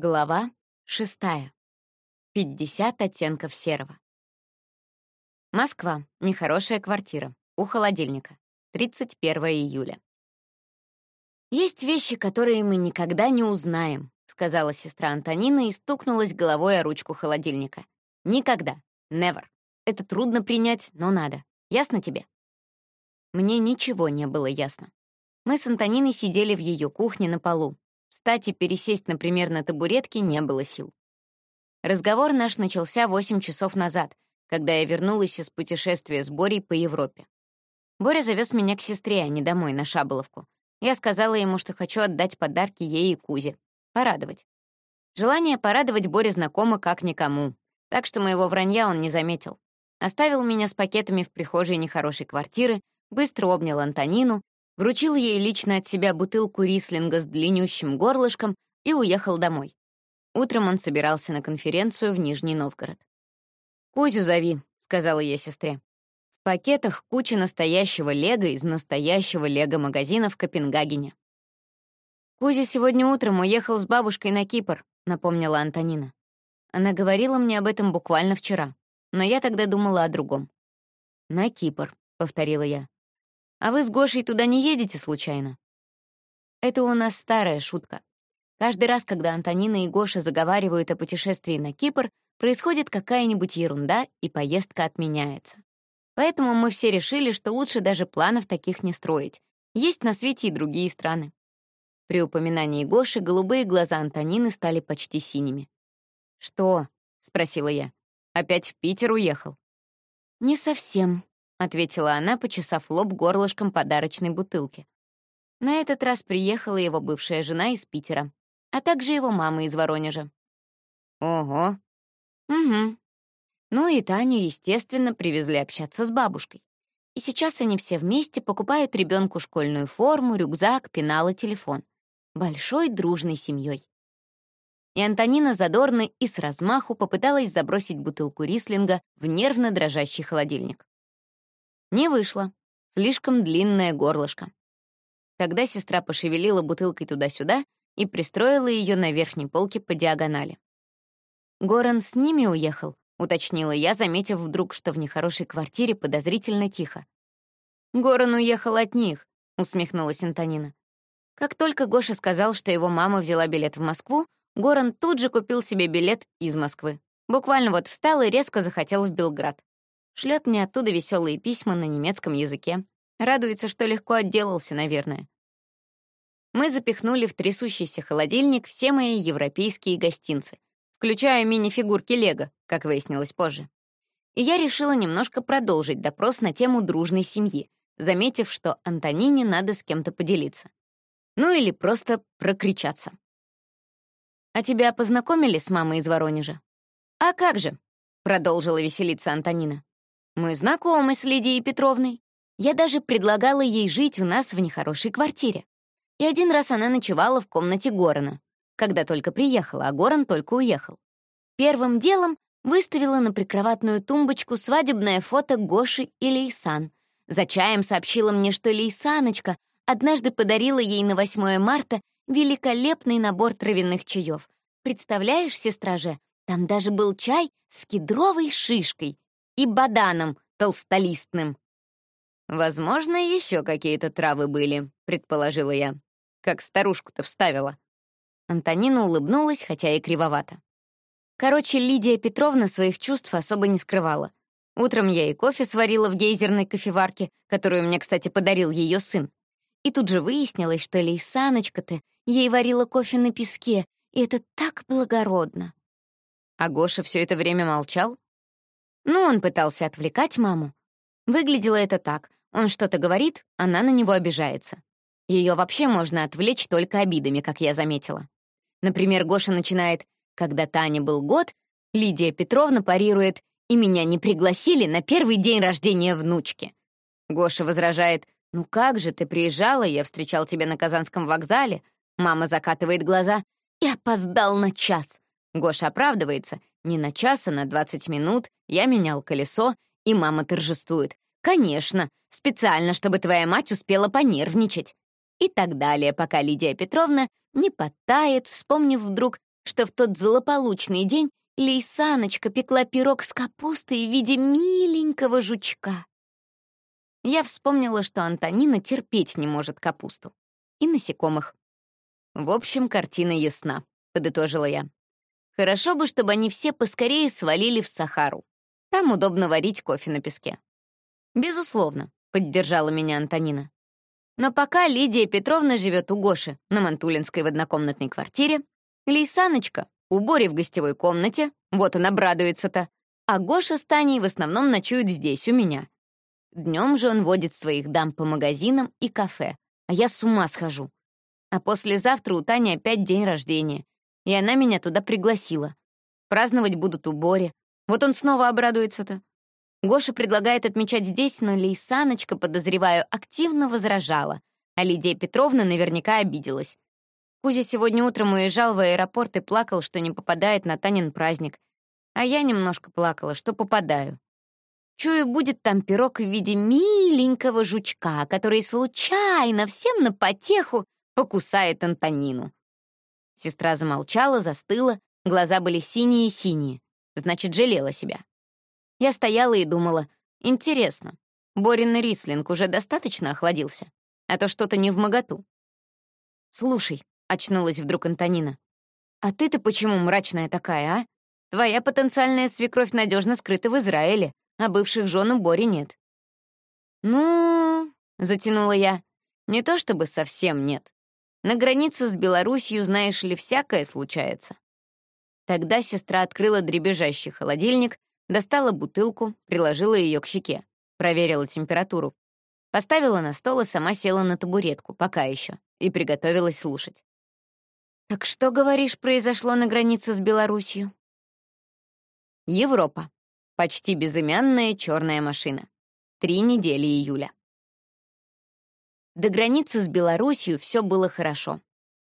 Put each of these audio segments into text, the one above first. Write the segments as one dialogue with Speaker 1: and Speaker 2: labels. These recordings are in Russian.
Speaker 1: Глава шестая. 50 оттенков серого. Москва. Нехорошая квартира. У холодильника. 31 июля. «Есть вещи, которые мы никогда не узнаем», — сказала сестра Антонина и стукнулась головой о ручку холодильника. «Никогда. Never. Это трудно принять, но надо. Ясно тебе?» Мне ничего не было ясно. Мы с Антониной сидели в ее кухне на полу, Встать и пересесть, например, на табуретке не было сил. Разговор наш начался 8 часов назад, когда я вернулась из путешествия с Борей по Европе. Боря завез меня к сестре, а не домой, на Шаболовку. Я сказала ему, что хочу отдать подарки ей и Кузе. Порадовать. Желание порадовать Боре знакомо как никому, так что моего вранья он не заметил. Оставил меня с пакетами в прихожей нехорошей квартиры, быстро обнял Антонину вручил ей лично от себя бутылку рислинга с длиннющим горлышком и уехал домой. Утром он собирался на конференцию в Нижний Новгород. «Кузю зови», — сказала я сестре. В пакетах куча настоящего лего из настоящего лего-магазина в Копенгагене. «Кузя сегодня утром уехал с бабушкой на Кипр», — напомнила Антонина. Она говорила мне об этом буквально вчера, но я тогда думала о другом. «На Кипр», — повторила я. А вы с Гошей туда не едете случайно? Это у нас старая шутка. Каждый раз, когда Антонина и Гоша заговаривают о путешествии на Кипр, происходит какая-нибудь ерунда, и поездка отменяется. Поэтому мы все решили, что лучше даже планов таких не строить. Есть на свете и другие страны. При упоминании Гоши голубые глаза Антонины стали почти синими. «Что?» — спросила я. «Опять в Питер уехал?» «Не совсем», — ответила она, почесав лоб горлышком подарочной бутылки. На этот раз приехала его бывшая жена из Питера, а также его мама из Воронежа. Ого. Угу. Ну и Таню, естественно, привезли общаться с бабушкой. И сейчас они все вместе покупают ребенку школьную форму, рюкзак, пенал и телефон. Большой дружной семьей. И Антонина задорно и с размаху попыталась забросить бутылку рислинга в нервно дрожащий холодильник. Не вышло. Слишком длинное горлышко. Тогда сестра пошевелила бутылкой туда-сюда и пристроила ее на верхней полке по диагонали. «Горан с ними уехал», — уточнила я, заметив вдруг, что в нехорошей квартире подозрительно тихо. «Горан уехал от них», — усмехнулась Антонина. Как только Гоша сказал, что его мама взяла билет в Москву, Горан тут же купил себе билет из Москвы. Буквально вот встал и резко захотел в Белград. Шлет мне оттуда веселые письма на немецком языке. Радуется, что легко отделался, наверное. Мы запихнули в трясущийся холодильник все мои европейские гостинцы, включая мини-фигурки Лего, как выяснилось позже. И я решила немножко продолжить допрос на тему дружной семьи, заметив, что Антонине надо с кем-то поделиться. Ну или просто прокричаться. «А тебя познакомили с мамой из Воронежа?» «А как же?» — продолжила веселиться Антонина. Мы знакомы с Лидией Петровной. Я даже предлагала ей жить у нас в нехорошей квартире. И один раз она ночевала в комнате Горана, когда только приехала, а Горан только уехал. Первым делом выставила на прикроватную тумбочку свадебное фото Гоши и Лейсан. За чаем сообщила мне, что Лейсаночка однажды подарила ей на 8 марта великолепный набор травяных чаев. Представляешь, сестра же, там даже был чай с кедровой шишкой и баданом толстолистным. «Возможно, еще какие-то травы были», — предположила я. Как старушку-то вставила. Антонина улыбнулась, хотя и кривовато. Короче, Лидия Петровна своих чувств особо не скрывала. Утром я и кофе сварила в гейзерной кофеварке, которую мне, кстати, подарил ее сын. И тут же выяснилось, что Лейсаночка-то ей варила кофе на песке, и это так благородно. А Гоша все это время молчал? Ну, он пытался отвлекать маму. Выглядело это так. Он что-то говорит, она на него обижается. Ее вообще можно отвлечь только обидами, как я заметила. Например, Гоша начинает «Когда Таня был год», Лидия Петровна парирует «И меня не пригласили на первый день рождения внучки». Гоша возражает «Ну как же, ты приезжала, я встречал тебя на Казанском вокзале». Мама закатывает глаза «И опоздал на час». Гоша оправдывается не на час, а на 20 минут я менял колесо, и мама торжествует. «Конечно, специально, чтобы твоя мать успела понервничать». И так далее, пока Лидия Петровна не подтает, вспомнив вдруг, что в тот злополучный день Лейсаночка пекла пирог с капустой в виде миленького жучка. Я вспомнила, что Антонина терпеть не может капусту. И насекомых. В общем, картина ясна, подытожила я. Хорошо бы, чтобы они все поскорее свалили в Сахару. Там удобно варить кофе на песке. Безусловно, поддержала меня Антонина. Но пока Лидия Петровна живет у Гоши на Мантулинской в однокомнатной квартире, Лейсаночка у Бори в гостевой комнате, вот он обрадуется-то, а Гоша с Таней в основном ночуют здесь, у меня. Днем же он водит своих дам по магазинам и кафе, а я с ума схожу. А послезавтра у Тани опять день рождения, и она меня туда пригласила. Праздновать будут у Бори. Вот он снова обрадуется-то. Гоша предлагает отмечать здесь, но Лейсаночка, подозреваю, активно возражала, а Лидия Петровна наверняка обиделась. Кузя сегодня утром уезжал в аэропорт и плакал, что не попадает на Танин праздник. А я немножко плакала, что попадаю. Чую, будет там пирог в виде миленького жучка, который случайно всем на потеху покусает Антонину. Сестра замолчала, застыла, глаза были синие-синие, значит, жалела себя. Я стояла и думала, интересно, Борин рислинг уже достаточно охладился, а то что-то не в моготу. «Слушай», — очнулась вдруг Антонина, «а ты-то почему мрачная такая, а? Твоя потенциальная свекровь надежно скрыта в Израиле, а бывших жен у Бори нет». «Ну...» — затянула я. «Не то чтобы совсем нет. На границе с Белоруссией, знаешь ли, всякое случается». Тогда сестра открыла дребезжащий холодильник, достала бутылку, приложила ее к щеке, проверила температуру, поставила на стол и сама села на табуретку, пока еще, и приготовилась слушать. «Так что, говоришь, произошло на границе с Белоруссией?» Европа. Почти безымянная черная машина. Три недели июля. До границы с Белоруссией все было хорошо.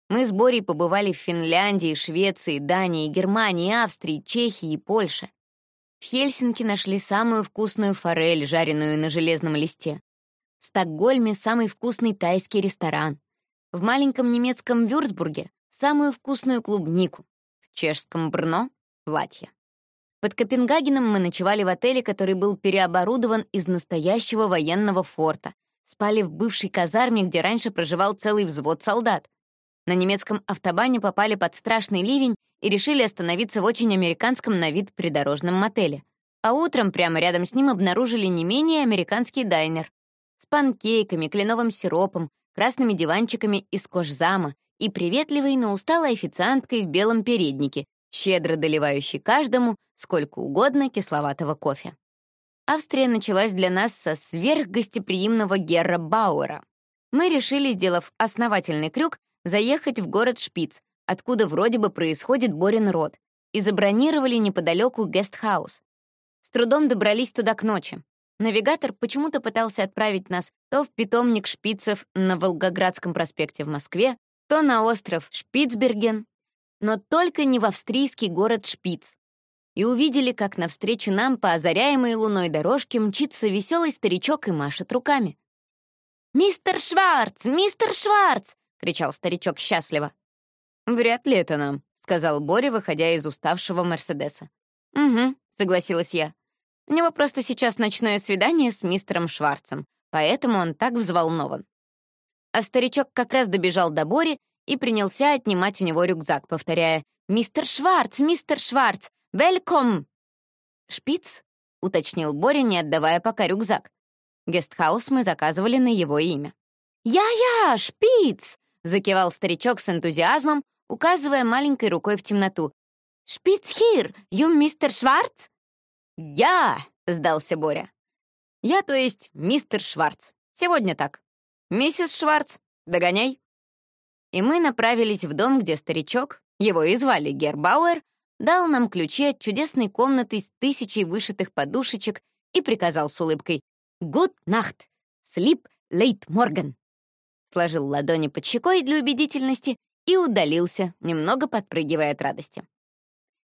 Speaker 1: Мы с Борей побывали в Финляндии, Швеции, Дании, Германии, Австрии, Чехии и Польше. В Хельсинки нашли самую вкусную форель, жареную на железном листе. В Стокгольме самый вкусный тайский ресторан. В маленьком немецком Вюрцбурге самую вкусную клубнику. В чешском Брно — платье. Под Копенгагеном мы ночевали в отеле, который был переоборудован из настоящего военного форта. Спали в бывшей казарме, где раньше проживал целый взвод солдат. На немецком автобане попали под страшный ливень и решили остановиться в очень американском на вид придорожном мотеле. А утром прямо рядом с ним обнаружили не менее американский дайнер с панкейками, кленовым сиропом, красными диванчиками из кожзама и приветливой, но усталой официанткой в белом переднике, щедро доливающей каждому сколько угодно кисловатого кофе. Австрия началась для нас со сверхгостеприимного Герра Бауэра. Мы решили, сделав основательный крюк, заехать в город Шпиц, откуда вроде бы происходит Борин род, и забронировали неподалеку гестхаус. С трудом добрались туда к ночи. Навигатор почему-то пытался отправить нас то в питомник шпицев на Волгоградском проспекте в Москве, то на остров Шпицберген, но только не в австрийский город Шпиц. И увидели, как навстречу нам по озаряемой луной дорожке мчится веселый старичок и машет руками. «Мистер Шварц! Мистер Шварц!» — кричал старичок счастливо. «Вряд ли это нам», — сказал Боря, выходя из уставшего Мерседеса. «Угу», — согласилась я. «У него просто сейчас ночное свидание с мистером Шварцем, поэтому он так взволнован». А старичок как раз добежал до Бори и принялся отнимать у него рюкзак, повторяя «Мистер Шварц! Мистер Шварц! Велком!» «Шпиц?» — уточнил Боря, не отдавая пока рюкзак. Гестхаус мы заказывали на его имя. «Я-я, шпиц!» — закивал старичок с энтузиазмом, указывая маленькой рукой в темноту. «Шпиц хир! Ю мистер Шварц?» «Я!» — сдался Боря. «Я, то есть, мистер Шварц. Сегодня так. Миссис Шварц, догоняй». И мы направились в дом, где старичок, его и звали Гербауэр, дал нам ключи от чудесной комнаты с тысячей вышитых подушечек и приказал с улыбкой «Good night! Sleep late Morgan!» Сложил ладони под щекой для убедительности и удалился, немного подпрыгивая от радости.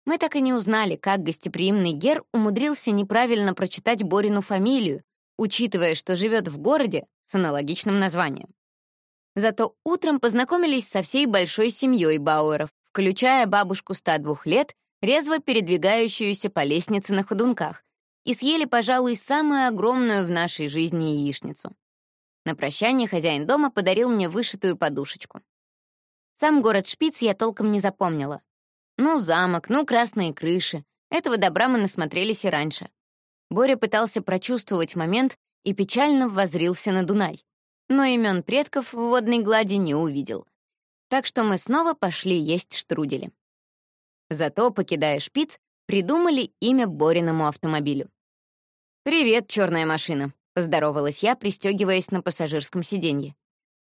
Speaker 1: Мы так и не узнали, как гостеприимный Гер умудрился неправильно прочитать Борину фамилию, учитывая, что живет в городе с аналогичным названием. Зато утром познакомились со всей большой семьей Бауэров, включая бабушку 102 лет, резво передвигающуюся по лестнице на ходунках, и съели, пожалуй, самую огромную в нашей жизни яичницу. На прощание хозяин дома подарил мне вышитую подушечку. Сам город Шпиц я толком не запомнила. Ну, замок, ну, красные крыши. Этого добра мы насмотрелись и раньше. Боря пытался прочувствовать момент и печально возрился на Дунай. Но имен предков в водной глади не увидел. Так что мы снова пошли есть штрудели. Зато, покидая шпиц, придумали имя Бориному автомобилю. «Привет, черная машина», — поздоровалась я, пристегиваясь на пассажирском сиденье.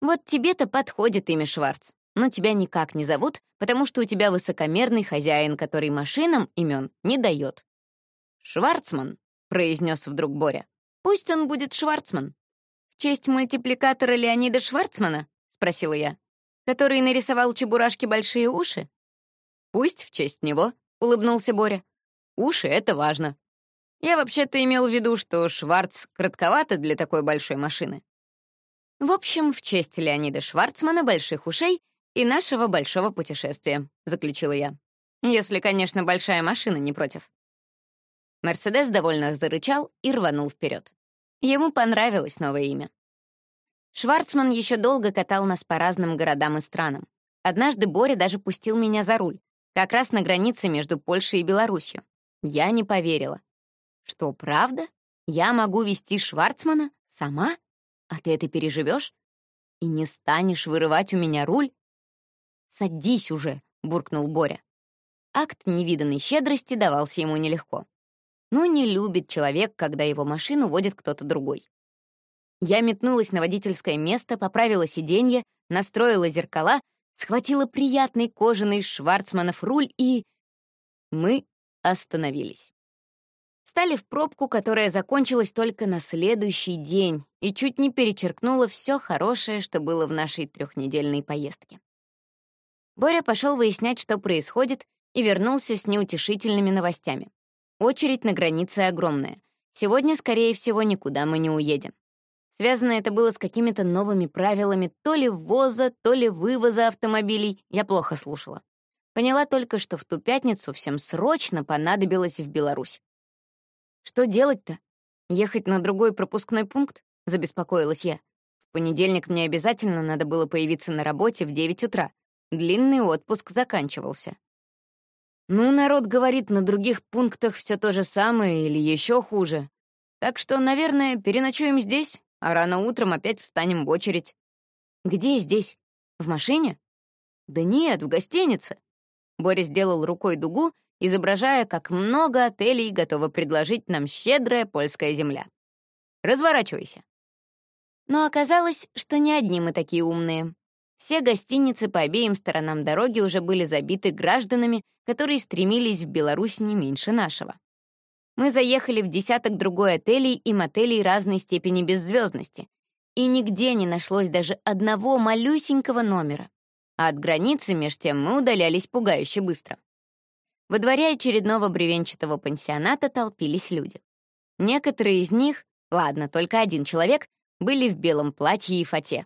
Speaker 1: «Вот тебе-то подходит имя Шварц, но тебя никак не зовут, потому что у тебя высокомерный хозяин, который машинам имен не дает». «Шварцман», — произнес вдруг Боря. «Пусть он будет Шварцман». «В честь мультипликатора Леонида Шварцмана?» — спросила я. «Который нарисовал Чебурашке большие уши?» «Пусть в честь него», — улыбнулся Боря. «Уши — это важно. Я вообще-то имел в виду, что Шварц кратковато для такой большой машины». В общем, в честь Леонида Шварцмана больших ушей и нашего большого путешествия, заключила я. Если, конечно, большая машина не против. Мерседес довольно зарычал и рванул вперед. Ему понравилось новое имя. Шварцман еще долго катал нас по разным городам и странам. Однажды Боря даже пустил меня за руль, как раз на границе между Польшей и Беларусью. Я не поверила. Что, правда? Я могу вести Шварцмана? Сама? А ты это переживешь? И не станешь вырывать у меня руль? «Садись уже», — буркнул Боря. Акт невиданной щедрости давался ему нелегко. Ну, не любит человек, когда его машину водит кто-то другой. Я метнулась на водительское место, поправила сиденье, настроила зеркала схватила приятный кожаный шварцманов руль и... Мы остановились. Встали в пробку, которая закончилась только на следующий день и чуть не перечеркнула все хорошее, что было в нашей трехнедельной поездке. Боря пошел выяснять, что происходит, и вернулся с неутешительными новостями. Очередь на границе огромная. Сегодня, скорее всего, никуда мы не уедем. Связано это было с какими-то новыми правилами то ли ввоза, то ли вывоза автомобилей. Я плохо слушала. Поняла только, что в ту пятницу всем срочно понадобилось в Беларусь. «Что делать-то? Ехать на другой пропускной пункт?» — забеспокоилась я. В понедельник мне обязательно надо было появиться на работе в 9 утра. Длинный отпуск заканчивался. Ну, народ говорит, на других пунктах все то же самое или еще хуже. Так что, наверное, переночуем здесь, а рано утром опять встанем в очередь. Где здесь? В машине? Да нет, в гостинице. Борис сделал рукой дугу, изображая, как много отелей готово предложить нам щедрая польская земля. Разворачивайся. Но оказалось, что не одни мы такие умные. Все гостиницы по обеим сторонам дороги уже были забиты гражданами, которые стремились в Беларусь не меньше нашего мы заехали в десяток другой отелей и мотелей разной степени беззвездности, и нигде не нашлось даже одного малюсенького номера. А от границы меж тем мы удалялись пугающе быстро. Во дворе очередного бревенчатого пансионата толпились люди. Некоторые из них, ладно, только один человек, были в белом платье и фате.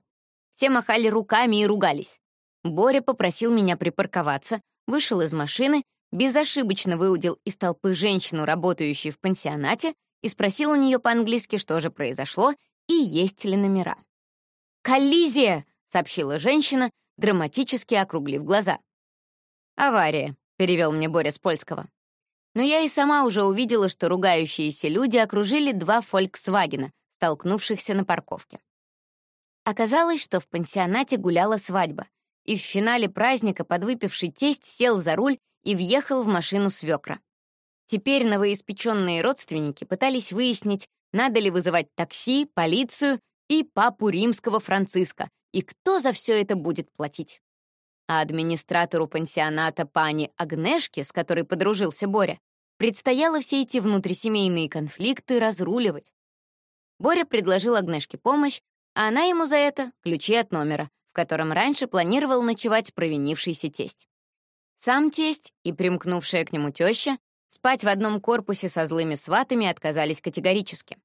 Speaker 1: Все махали руками и ругались. Боря попросил меня припарковаться, вышел из машины безошибочно выудил из толпы женщину, работающую в пансионате, и спросил у нее по-английски, что же произошло и есть ли номера. «Коллизия!» — сообщила женщина, драматически округлив глаза. «Авария», — перевел мне Боря с польского. Но я и сама уже увидела, что ругающиеся люди окружили два «Фольксвагена», столкнувшихся на парковке. Оказалось, что в пансионате гуляла свадьба, и в финале праздника подвыпивший тесть сел за руль и въехал в машину свекра. Теперь новоиспеченные родственники пытались выяснить, надо ли вызывать такси, полицию и папу римского Франциска, и кто за все это будет платить. А администратору пансионата пани Агнешке, с которой подружился Боря, предстояло все эти внутрисемейные конфликты разруливать. Боря предложил Агнешке помощь, а она ему за это — ключи от номера, в котором раньше планировал ночевать провинившийся тесть. Сам тесть и примкнувшая к нему теща спать в одном корпусе со злыми сватами отказались категорически.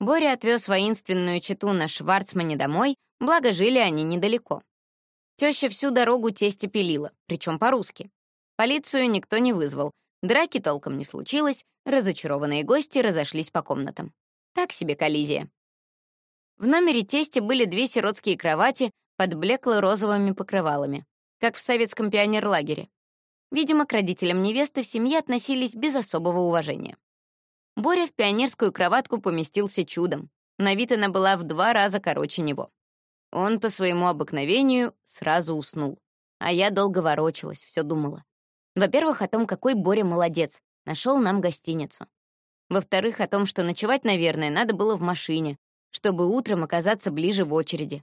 Speaker 1: Боря отвез воинственную читу на Шварцмане домой, благо жили они недалеко. Теща всю дорогу тесте пилила, причем по-русски. Полицию никто не вызвал, драки толком не случилось, разочарованные гости разошлись по комнатам. Так себе коллизия. В номере тесте были две сиротские кровати под блекло-розовыми покрывалами, как в советском пионерлагере. Видимо, к родителям невесты в семье относились без особого уважения. Боря в пионерскую кроватку поместился чудом. На вид она была в два раза короче него. Он по своему обыкновению сразу уснул. А я долго ворочалась, все думала. Во-первых, о том, какой Боря молодец, нашел нам гостиницу. Во-вторых, о том, что ночевать, наверное, надо было в машине, чтобы утром оказаться ближе в очереди.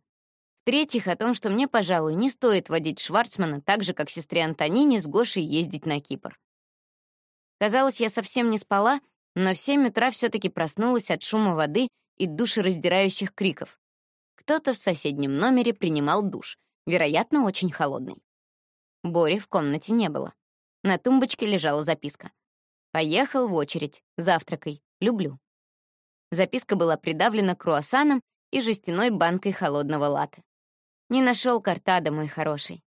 Speaker 1: В-третьих, о том, что мне, пожалуй, не стоит водить Шварцмана так же, как сестре Антонине с Гошей ездить на Кипр. Казалось, я совсем не спала, но в 7 утра все таки проснулась от шума воды и душераздирающих криков. Кто-то в соседнем номере принимал душ, вероятно, очень холодный. Бори в комнате не было. На тумбочке лежала записка. «Поехал в очередь. Завтракай. Люблю». Записка была придавлена круассаном и жестяной банкой холодного латы. Не нашел картада, мой хороший.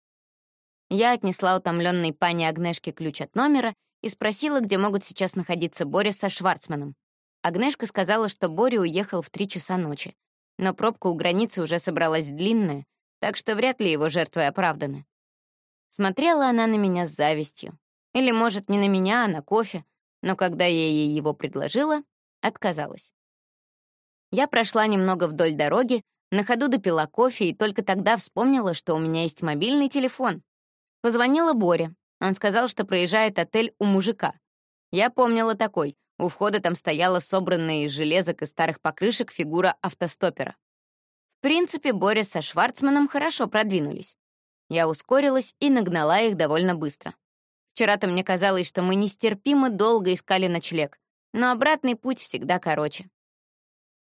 Speaker 1: Я отнесла утомленной пане Агнешке ключ от номера и спросила, где могут сейчас находиться Боря со Шварцманом. Агнешка сказала, что Боря уехал в три часа ночи, но пробка у границы уже собралась длинная, так что вряд ли его жертвы оправданы. Смотрела она на меня с завистью. Или, может, не на меня, а на кофе, но когда я ей его предложила, отказалась. Я прошла немного вдоль дороги, на ходу допила кофе и только тогда вспомнила, что у меня есть мобильный телефон. Позвонила Боря. Он сказал, что проезжает отель у мужика. Я помнила такой. У входа там стояла собранная из железок и старых покрышек фигура автостопера. В принципе, Боря со Шварцманом хорошо продвинулись. Я ускорилась и нагнала их довольно быстро. Вчера-то мне казалось, что мы нестерпимо долго искали ночлег, но обратный путь всегда короче.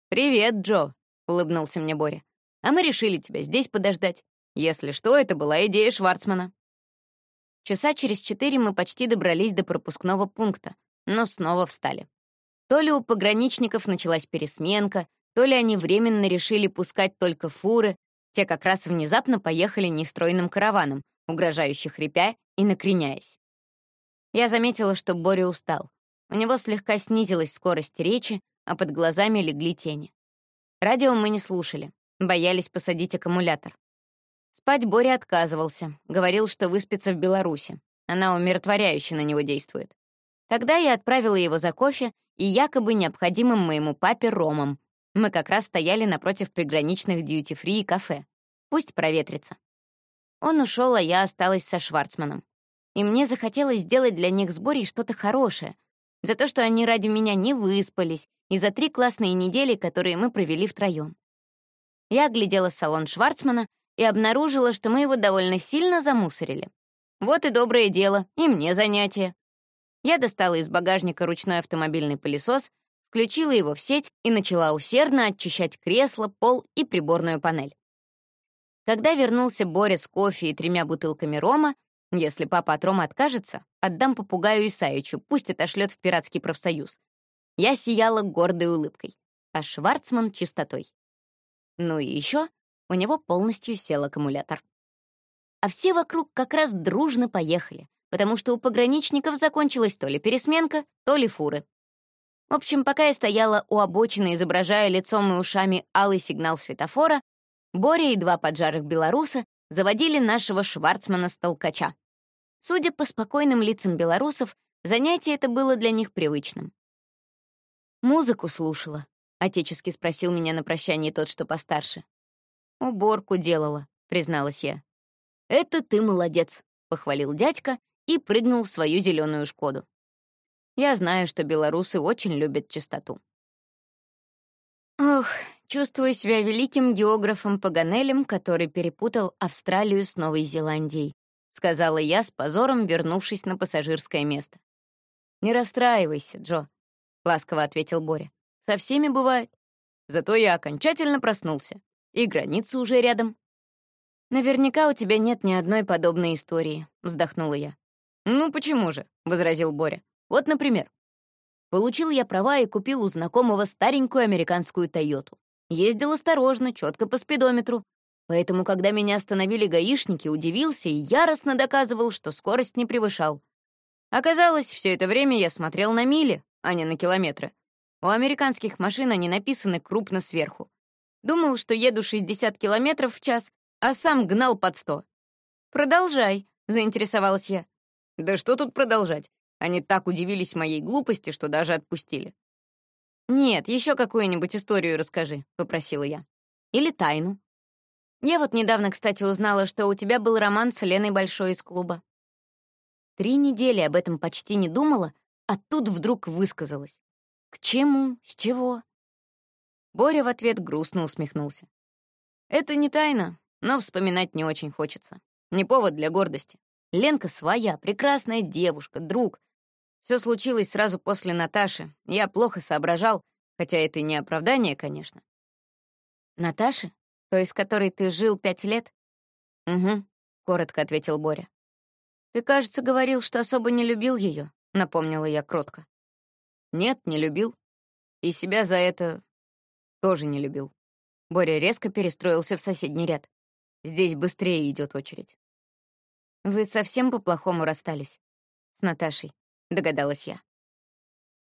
Speaker 1: «Привет, Джо», — улыбнулся мне Боря. «А мы решили тебя здесь подождать. Если что, это была идея Шварцмана». Часа через четыре мы почти добрались до пропускного пункта, но снова встали. То ли у пограничников началась пересменка, то ли они временно решили пускать только фуры, те как раз внезапно поехали нестройным караваном, угрожающе хрипя и накреняясь. Я заметила, что Боря устал. У него слегка снизилась скорость речи, а под глазами легли тени. Радио мы не слушали, боялись посадить аккумулятор. Спать Боря отказывался, говорил, что выспится в Беларуси. Она умиротворяюще на него действует. Тогда я отправила его за кофе и якобы необходимым моему папе ромом. Мы как раз стояли напротив приграничных дьюти-фри и кафе. Пусть проветрится. Он ушел, а я осталась со Шварцманом. И мне захотелось сделать для них с Борей что-то хорошее, за то, что они ради меня не выспались, и за три классные недели, которые мы провели втроем. Я глядела салон Шварцмана и обнаружила, что мы его довольно сильно замусорили. Вот и доброе дело, и мне занятие. Я достала из багажника ручной автомобильный пылесос, включила его в сеть и начала усердно очищать кресло, пол и приборную панель. Когда вернулся Боря с кофе и тремя бутылками рома, если папа от рома откажется, отдам попугаю Исаичу, пусть отошлет в пиратский профсоюз. Я сияла гордой улыбкой, а Шварцман — чистотой. Ну и еще у него полностью сел аккумулятор. А все вокруг как раз дружно поехали, потому что у пограничников закончилась то ли пересменка, то ли фуры. В общем, пока я стояла у обочины, изображая лицом и ушами алый сигнал светофора, Боря и два поджарых белоруса заводили нашего Шварцмана-столкача. Судя по спокойным лицам белорусов, занятие это было для них привычным. «Музыку слушала», — отечески спросил меня на прощание тот, что постарше. «Уборку делала», — призналась я. «Это ты молодец», — похвалил дядька и прыгнул в свою зеленую «Шкоду». Я знаю, что белорусы очень любят чистоту. Ох, чувствую себя великим географом Паганелем, который перепутал Австралию с Новой Зеландией, сказала я с позором, вернувшись на пассажирское место. «Не расстраивайся, Джо», — ласково ответил Боря. «Со всеми бывает. Зато я окончательно проснулся, и граница уже рядом». «Наверняка у тебя нет ни одной подобной истории», — вздохнула я. «Ну почему же?» — возразил Боря. «Вот, например. Получил я права и купил у знакомого старенькую американскую «Тойоту». Ездил осторожно, четко по спидометру. Поэтому, когда меня остановили гаишники, удивился и яростно доказывал, что скорость не превышал. Оказалось, все это время я смотрел на мили, а не на километры. У американских машин они написаны крупно сверху. Думал, что еду 60 километров в час, а сам гнал под 100. «Продолжай», — заинтересовалась я. «Да что тут продолжать? Они так удивились моей глупости, что даже отпустили». «Нет, еще какую-нибудь историю расскажи», — попросила я. «Или тайну». Я вот недавно, кстати, узнала, что у тебя был роман с Леной Большой из клуба. Три недели об этом почти не думала, а тут вдруг высказалась. К чему? С чего? Боря в ответ грустно усмехнулся. Это не тайна, но вспоминать не очень хочется. Не повод для гордости. Ленка своя, прекрасная девушка, друг. Все случилось сразу после Наташи. Я плохо соображал, хотя это и не оправдание, конечно. Наташи? Той, с которой ты жил пять лет? Угу, коротко ответил Боря. Ты, кажется, говорил, что особо не любил ее, напомнила я кротко. Нет, не любил. И себя за это тоже не любил. Боря резко перестроился в соседний ряд. Здесь быстрее идет очередь. «Вы совсем по-плохому расстались?» «С Наташей», — догадалась я.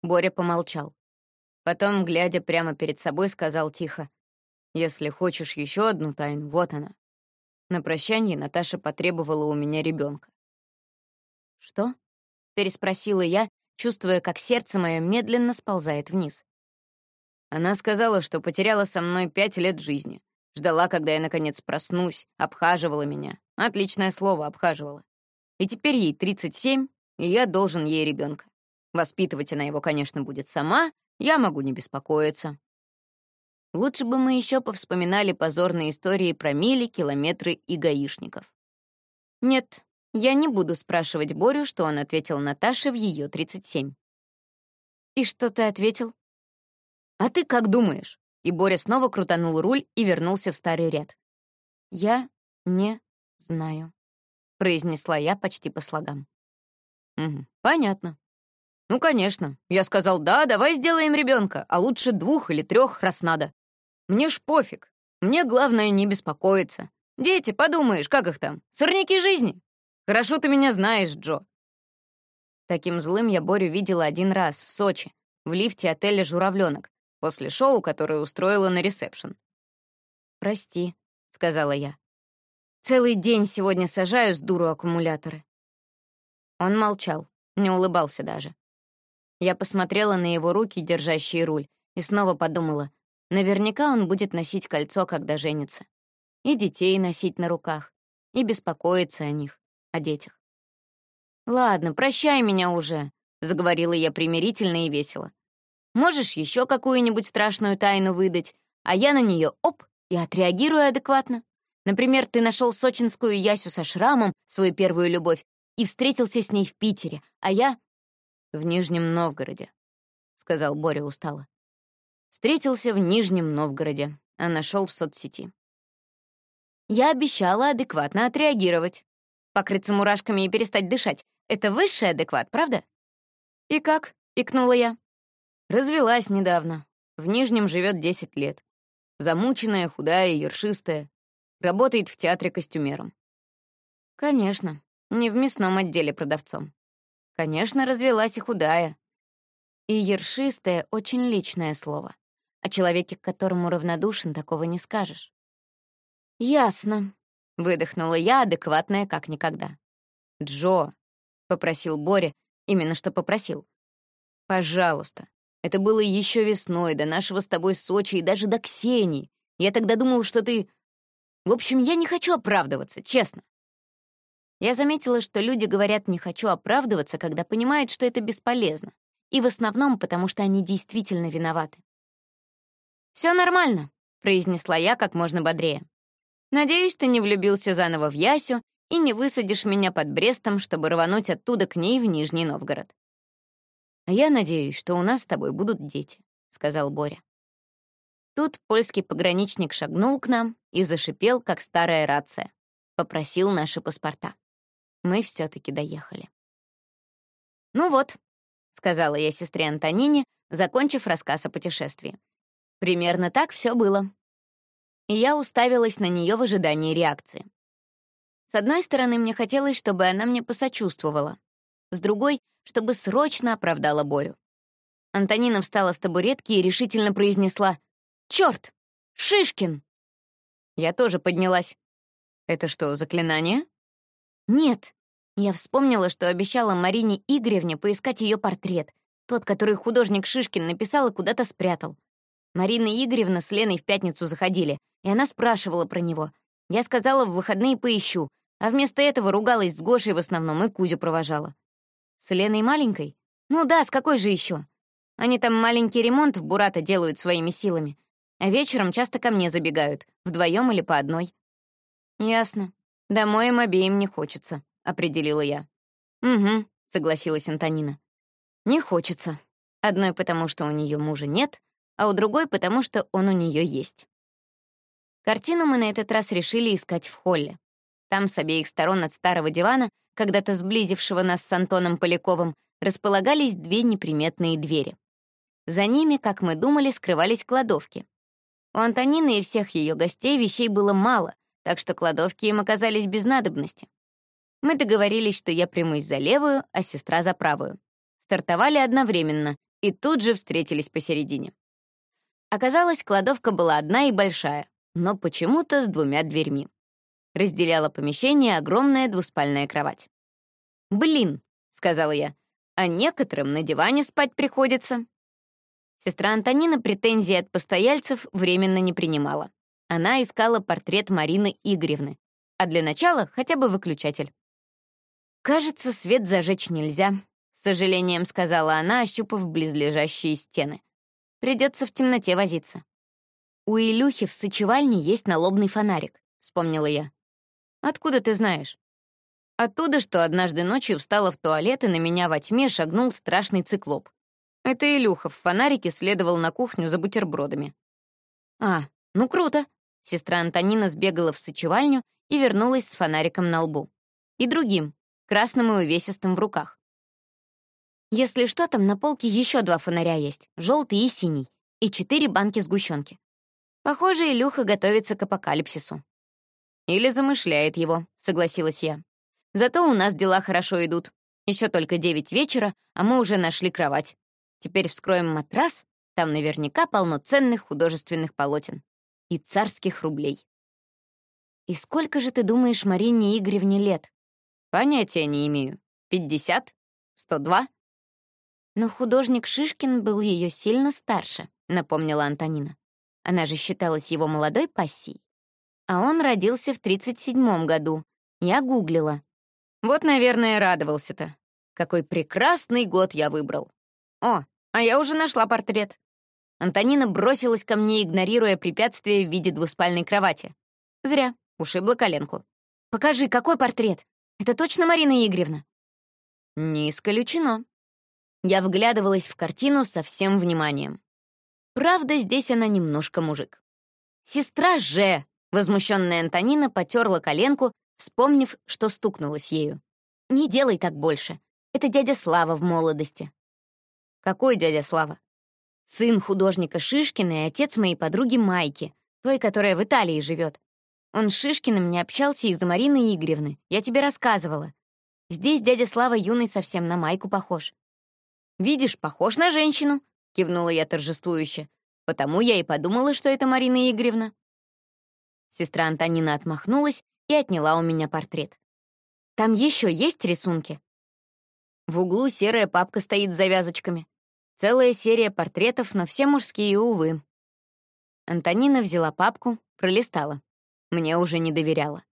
Speaker 1: Боря помолчал. Потом, глядя прямо перед собой, сказал тихо, «Если хочешь еще одну тайну, вот она». На прощание Наташа потребовала у меня ребенка. «Что?» — переспросила я, чувствуя, как сердце мое медленно сползает вниз. Она сказала, что потеряла со мной пять лет жизни. Ждала, когда я, наконец, проснусь, обхаживала меня. Отличное слово «обхаживала». И теперь ей 37, и я должен ей ребенка. Воспитывать она его, конечно, будет сама, я могу не беспокоиться. Лучше бы мы еще повспоминали позорные истории про мили, километры и гаишников. Нет, я не буду спрашивать Борю, что он ответил Наташе в ее 37. «И что ты ответил?» «А ты как думаешь?» И Боря снова крутанул руль и вернулся в старый ряд. «Я не знаю», — произнесла я почти по слогам. «Угу, понятно. Ну, конечно. Я сказал, да, давай сделаем ребенка, а лучше двух или трех, раз надо. Мне ж пофиг. Мне главное не беспокоиться. Дети, подумаешь, как их там? Сорняки жизни. Хорошо ты меня знаешь, Джо». Таким злым я Борю видела один раз в Сочи, в лифте отеля «Журавленок», после шоу, которое устроила на ресепшн. «Прости», — сказала я. «Целый день сегодня сажаю с дуру аккумуляторы». Он молчал, не улыбался даже. Я посмотрела на его руки, держащие руль, и снова подумала, наверняка он будет носить кольцо, когда женится. И детей носить на руках, и беспокоиться о них, о детях. «Ладно, прощай меня уже», — заговорила я примирительно и весело. Можешь еще какую-нибудь страшную тайну выдать, а я на нее оп и отреагирую адекватно. Например, ты нашел сочинскую Ясю со шрамом, свою первую любовь, и встретился с ней в Питере, а я — в Нижнем Новгороде, — сказал Боря устало. Встретился в Нижнем Новгороде, а нашел в соцсети. Я обещала адекватно отреагировать. Покрыться мурашками и перестать дышать — это высший адекват, правда? «И как?» — икнула я. Развелась недавно. В Нижнем живет 10 лет. Замученная, худая, ершистая. Работает в театре костюмером. Конечно, не в мясном отделе продавцом. Конечно, развелась и худая. И ершистая — очень личное слово. О человеке, к которому равнодушен, такого не скажешь. «Ясно», — выдохнула я, адекватная как никогда. «Джо», — попросил Боря, именно что попросил. «Пожалуйста, это было еще весной, до нашего с тобой Сочи и даже до Ксении. Я тогда думал, что ты... В общем, я не хочу оправдываться, честно. Я заметила, что люди говорят «не хочу оправдываться», когда понимают, что это бесполезно. И в основном потому, что они действительно виноваты. Все нормально», — произнесла я как можно бодрее. «Надеюсь, ты не влюбился заново в Ясю и не высадишь меня под Брестом, чтобы рвануть оттуда к ней в Нижний Новгород. «А я надеюсь, что у нас с тобой будут дети», — сказал Боря. Тут польский пограничник шагнул к нам и зашипел, как старая рация. Попросил наши паспорта. Мы все таки доехали. «Ну вот», — сказала я сестре Антонине, закончив рассказ о путешествии. «Примерно так все было. И я уставилась на нее в ожидании реакции. С одной стороны, мне хотелось, чтобы она мне посочувствовала, с другой — чтобы срочно оправдала Борю. Антонина встала с табуретки и решительно произнесла «Чёрт! Шишкин!» Я тоже поднялась. «Это что, заклинание?» «Нет». Я вспомнила, что обещала Марине Игоревне поискать ее портрет, тот, который художник Шишкин написал и куда-то спрятал. Марина Игоревна с Леной в пятницу заходили, и она спрашивала про него. Я сказала, в выходные поищу, а вместо этого ругалась с Гошей в основном и Кузю провожала. С Леной маленькой? Ну да, с какой же еще? Они там маленький ремонт в Бурата делают своими силами, а вечером часто ко мне забегают, вдвоем или по одной. Ясно. Домой им обеим не хочется, определила я. Угу, согласилась Антонина. Не хочется. Одной потому, что у нее мужа нет, а у другой потому, что он у нее есть. Картину мы на этот раз решили искать в холле. Там с обеих сторон от старого дивана, когда-то сблизившего нас с Антоном Поляковым, располагались две неприметные двери. За ними, как мы думали, скрывались кладовки. У Антонины и всех ее гостей вещей было мало, так что кладовки им оказались без надобности. Мы договорились, что я примусь за левую, а сестра за правую. Стартовали одновременно и тут же встретились посередине. Оказалось, кладовка была одна и большая, но почему-то с двумя дверьми. Разделяла помещение огромная двуспальная кровать. «Блин», — сказала я, — «а некоторым на диване спать приходится». Сестра Антонина претензии от постояльцев временно не принимала. Она искала портрет Марины Игоревны, а для начала хотя бы выключатель. «Кажется, свет зажечь нельзя», — с сожалением сказала она, ощупав близлежащие стены. Придется в темноте возиться. У Илюхи в сочевальне есть налобный фонарик, вспомнила я. Откуда ты знаешь? Оттуда, что однажды ночью встала в туалет, и на меня во тьме шагнул страшный циклоп. Это Илюха в фонарике следовал на кухню за бутербродами. А, ну круто. Сестра Антонина сбегала в сочевальню и вернулась с фонариком на лбу. И другим, красным и увесистым в руках. Если что, там на полке еще два фонаря есть, желтый и синий, и четыре банки сгущенки. Похоже, Илюха готовится к апокалипсису. Или замышляет его, согласилась я. Зато у нас дела хорошо идут. Еще только девять вечера, а мы уже нашли кровать. Теперь вскроем матрас, там наверняка полно ценных художественных полотен. И царских рублей. «И сколько же ты думаешь Марине Игоревне лет?» «Понятия не имею. Пятьдесят? Сто два?» Но художник Шишкин был ее сильно старше, напомнила Антонина. Она же считалась его молодой пассией. А он родился в 37-м году. Я гуглила. Вот, наверное, радовался-то. Какой прекрасный год я выбрал. О, а я уже нашла портрет. Антонина бросилась ко мне, игнорируя препятствие в виде двуспальной кровати. Зря, ушибла коленку. «Покажи, какой портрет? Это точно Марина Игоревна?» «Не исключено», я вглядывалась в картину со всем вниманием. Правда, здесь она немножко мужик. «Сестра же!» — возмущенная Антонина потерла коленку, вспомнив, что стукнулась ею. «Не делай так больше. Это дядя Слава в молодости». «Какой дядя Слава?» «Сын художника Шишкина и отец моей подруги Майки, той, которая в Италии живет. Он с Шишкиным не общался из-за Марины Игоревны. Я тебе рассказывала. Здесь дядя Слава юный совсем на Майку похож. «Видишь, похож на женщину», — кивнула я торжествующе. «Потому я и подумала, что это Марина Игоревна». Сестра Антонина отмахнулась и отняла у меня портрет. «Там еще есть рисунки?» В углу серая папка стоит с завязочками. Целая серия портретов, но все мужские, увы. Антонина взяла папку, пролистала. Мне уже не доверяла.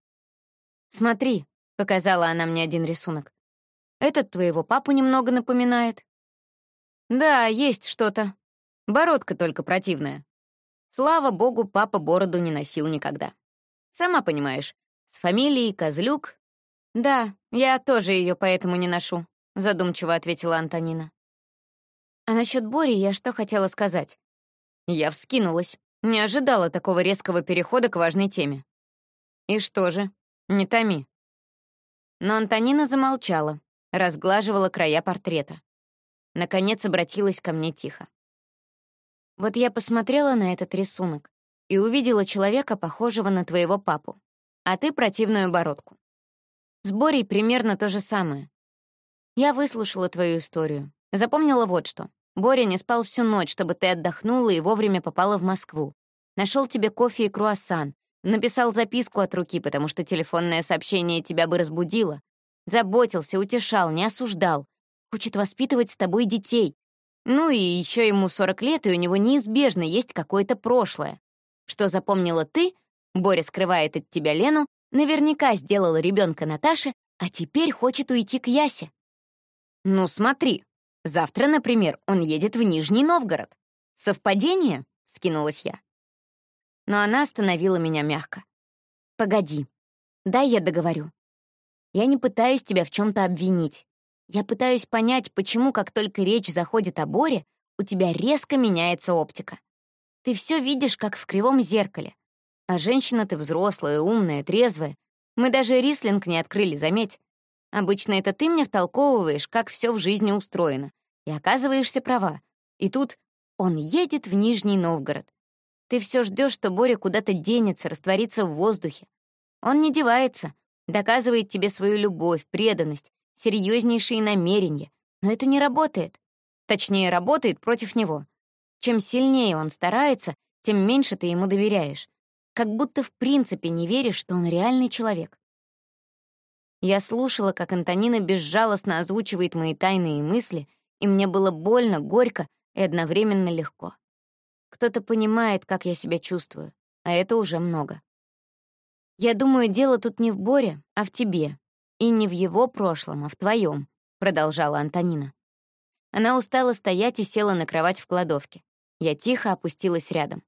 Speaker 1: «Смотри», — показала она мне один рисунок. «Этот твоего папу немного напоминает. Да, есть что-то. Бородка только противная. Слава богу, папа бороду не носил никогда. Сама понимаешь, с фамилией Козлюк... Да, я тоже ее поэтому не ношу, задумчиво ответила Антонина. А насчет Бори я что хотела сказать? Я вскинулась. Не ожидала такого резкого перехода к важной теме. И что же? Не томи. Но Антонина замолчала, разглаживала края портрета. Наконец обратилась ко мне тихо. Вот я посмотрела на этот рисунок и увидела человека, похожего на твоего папу, а ты противную бородку. С Борей примерно то же самое. Я выслушала твою историю. Запомнила вот что. Боря не спал всю ночь, чтобы ты отдохнула и вовремя попала в Москву. Нашел тебе кофе и круассан. Написал записку от руки, потому что телефонное сообщение тебя бы разбудило. Заботился, утешал, не осуждал. Хочет воспитывать с тобой детей. Ну и еще ему 40 лет, и у него неизбежно есть какое-то прошлое. Что запомнила ты, Боря скрывает от тебя Лену, наверняка сделала ребенка Наташе, а теперь хочет уйти к Ясе. Ну смотри, завтра, например, он едет в Нижний Новгород. Совпадение? — скинулась я. Но она остановила меня мягко. «Погоди, дай я договорю. Я не пытаюсь тебя в чем то обвинить. Я пытаюсь понять, почему, как только речь заходит о Боре, у тебя резко меняется оптика. Ты все видишь, как в кривом зеркале. А женщина ты взрослая, умная, трезвая. Мы даже рислинг не открыли, заметь. Обычно это ты мне втолковываешь, как все в жизни устроено. И оказываешься права. И тут он едет в Нижний Новгород. Ты все ждешь, что Боря куда-то денется, растворится в воздухе. Он не девается, доказывает тебе свою любовь, преданность, серьезнейшие намерения. Но это не работает. Точнее, работает против него. Чем сильнее он старается, тем меньше ты ему доверяешь. Как будто в принципе не веришь, что он реальный человек. Я слушала, как Антонина безжалостно озвучивает мои тайные мысли, и мне было больно, горько и одновременно легко. Кто-то понимает, как я себя чувствую, а это уже много. Я думаю, дело тут не в Боре, а в тебе. И не в его прошлом, а в твоем, продолжала Антонина. Она устала стоять и села на кровать в кладовке. Я тихо опустилась рядом.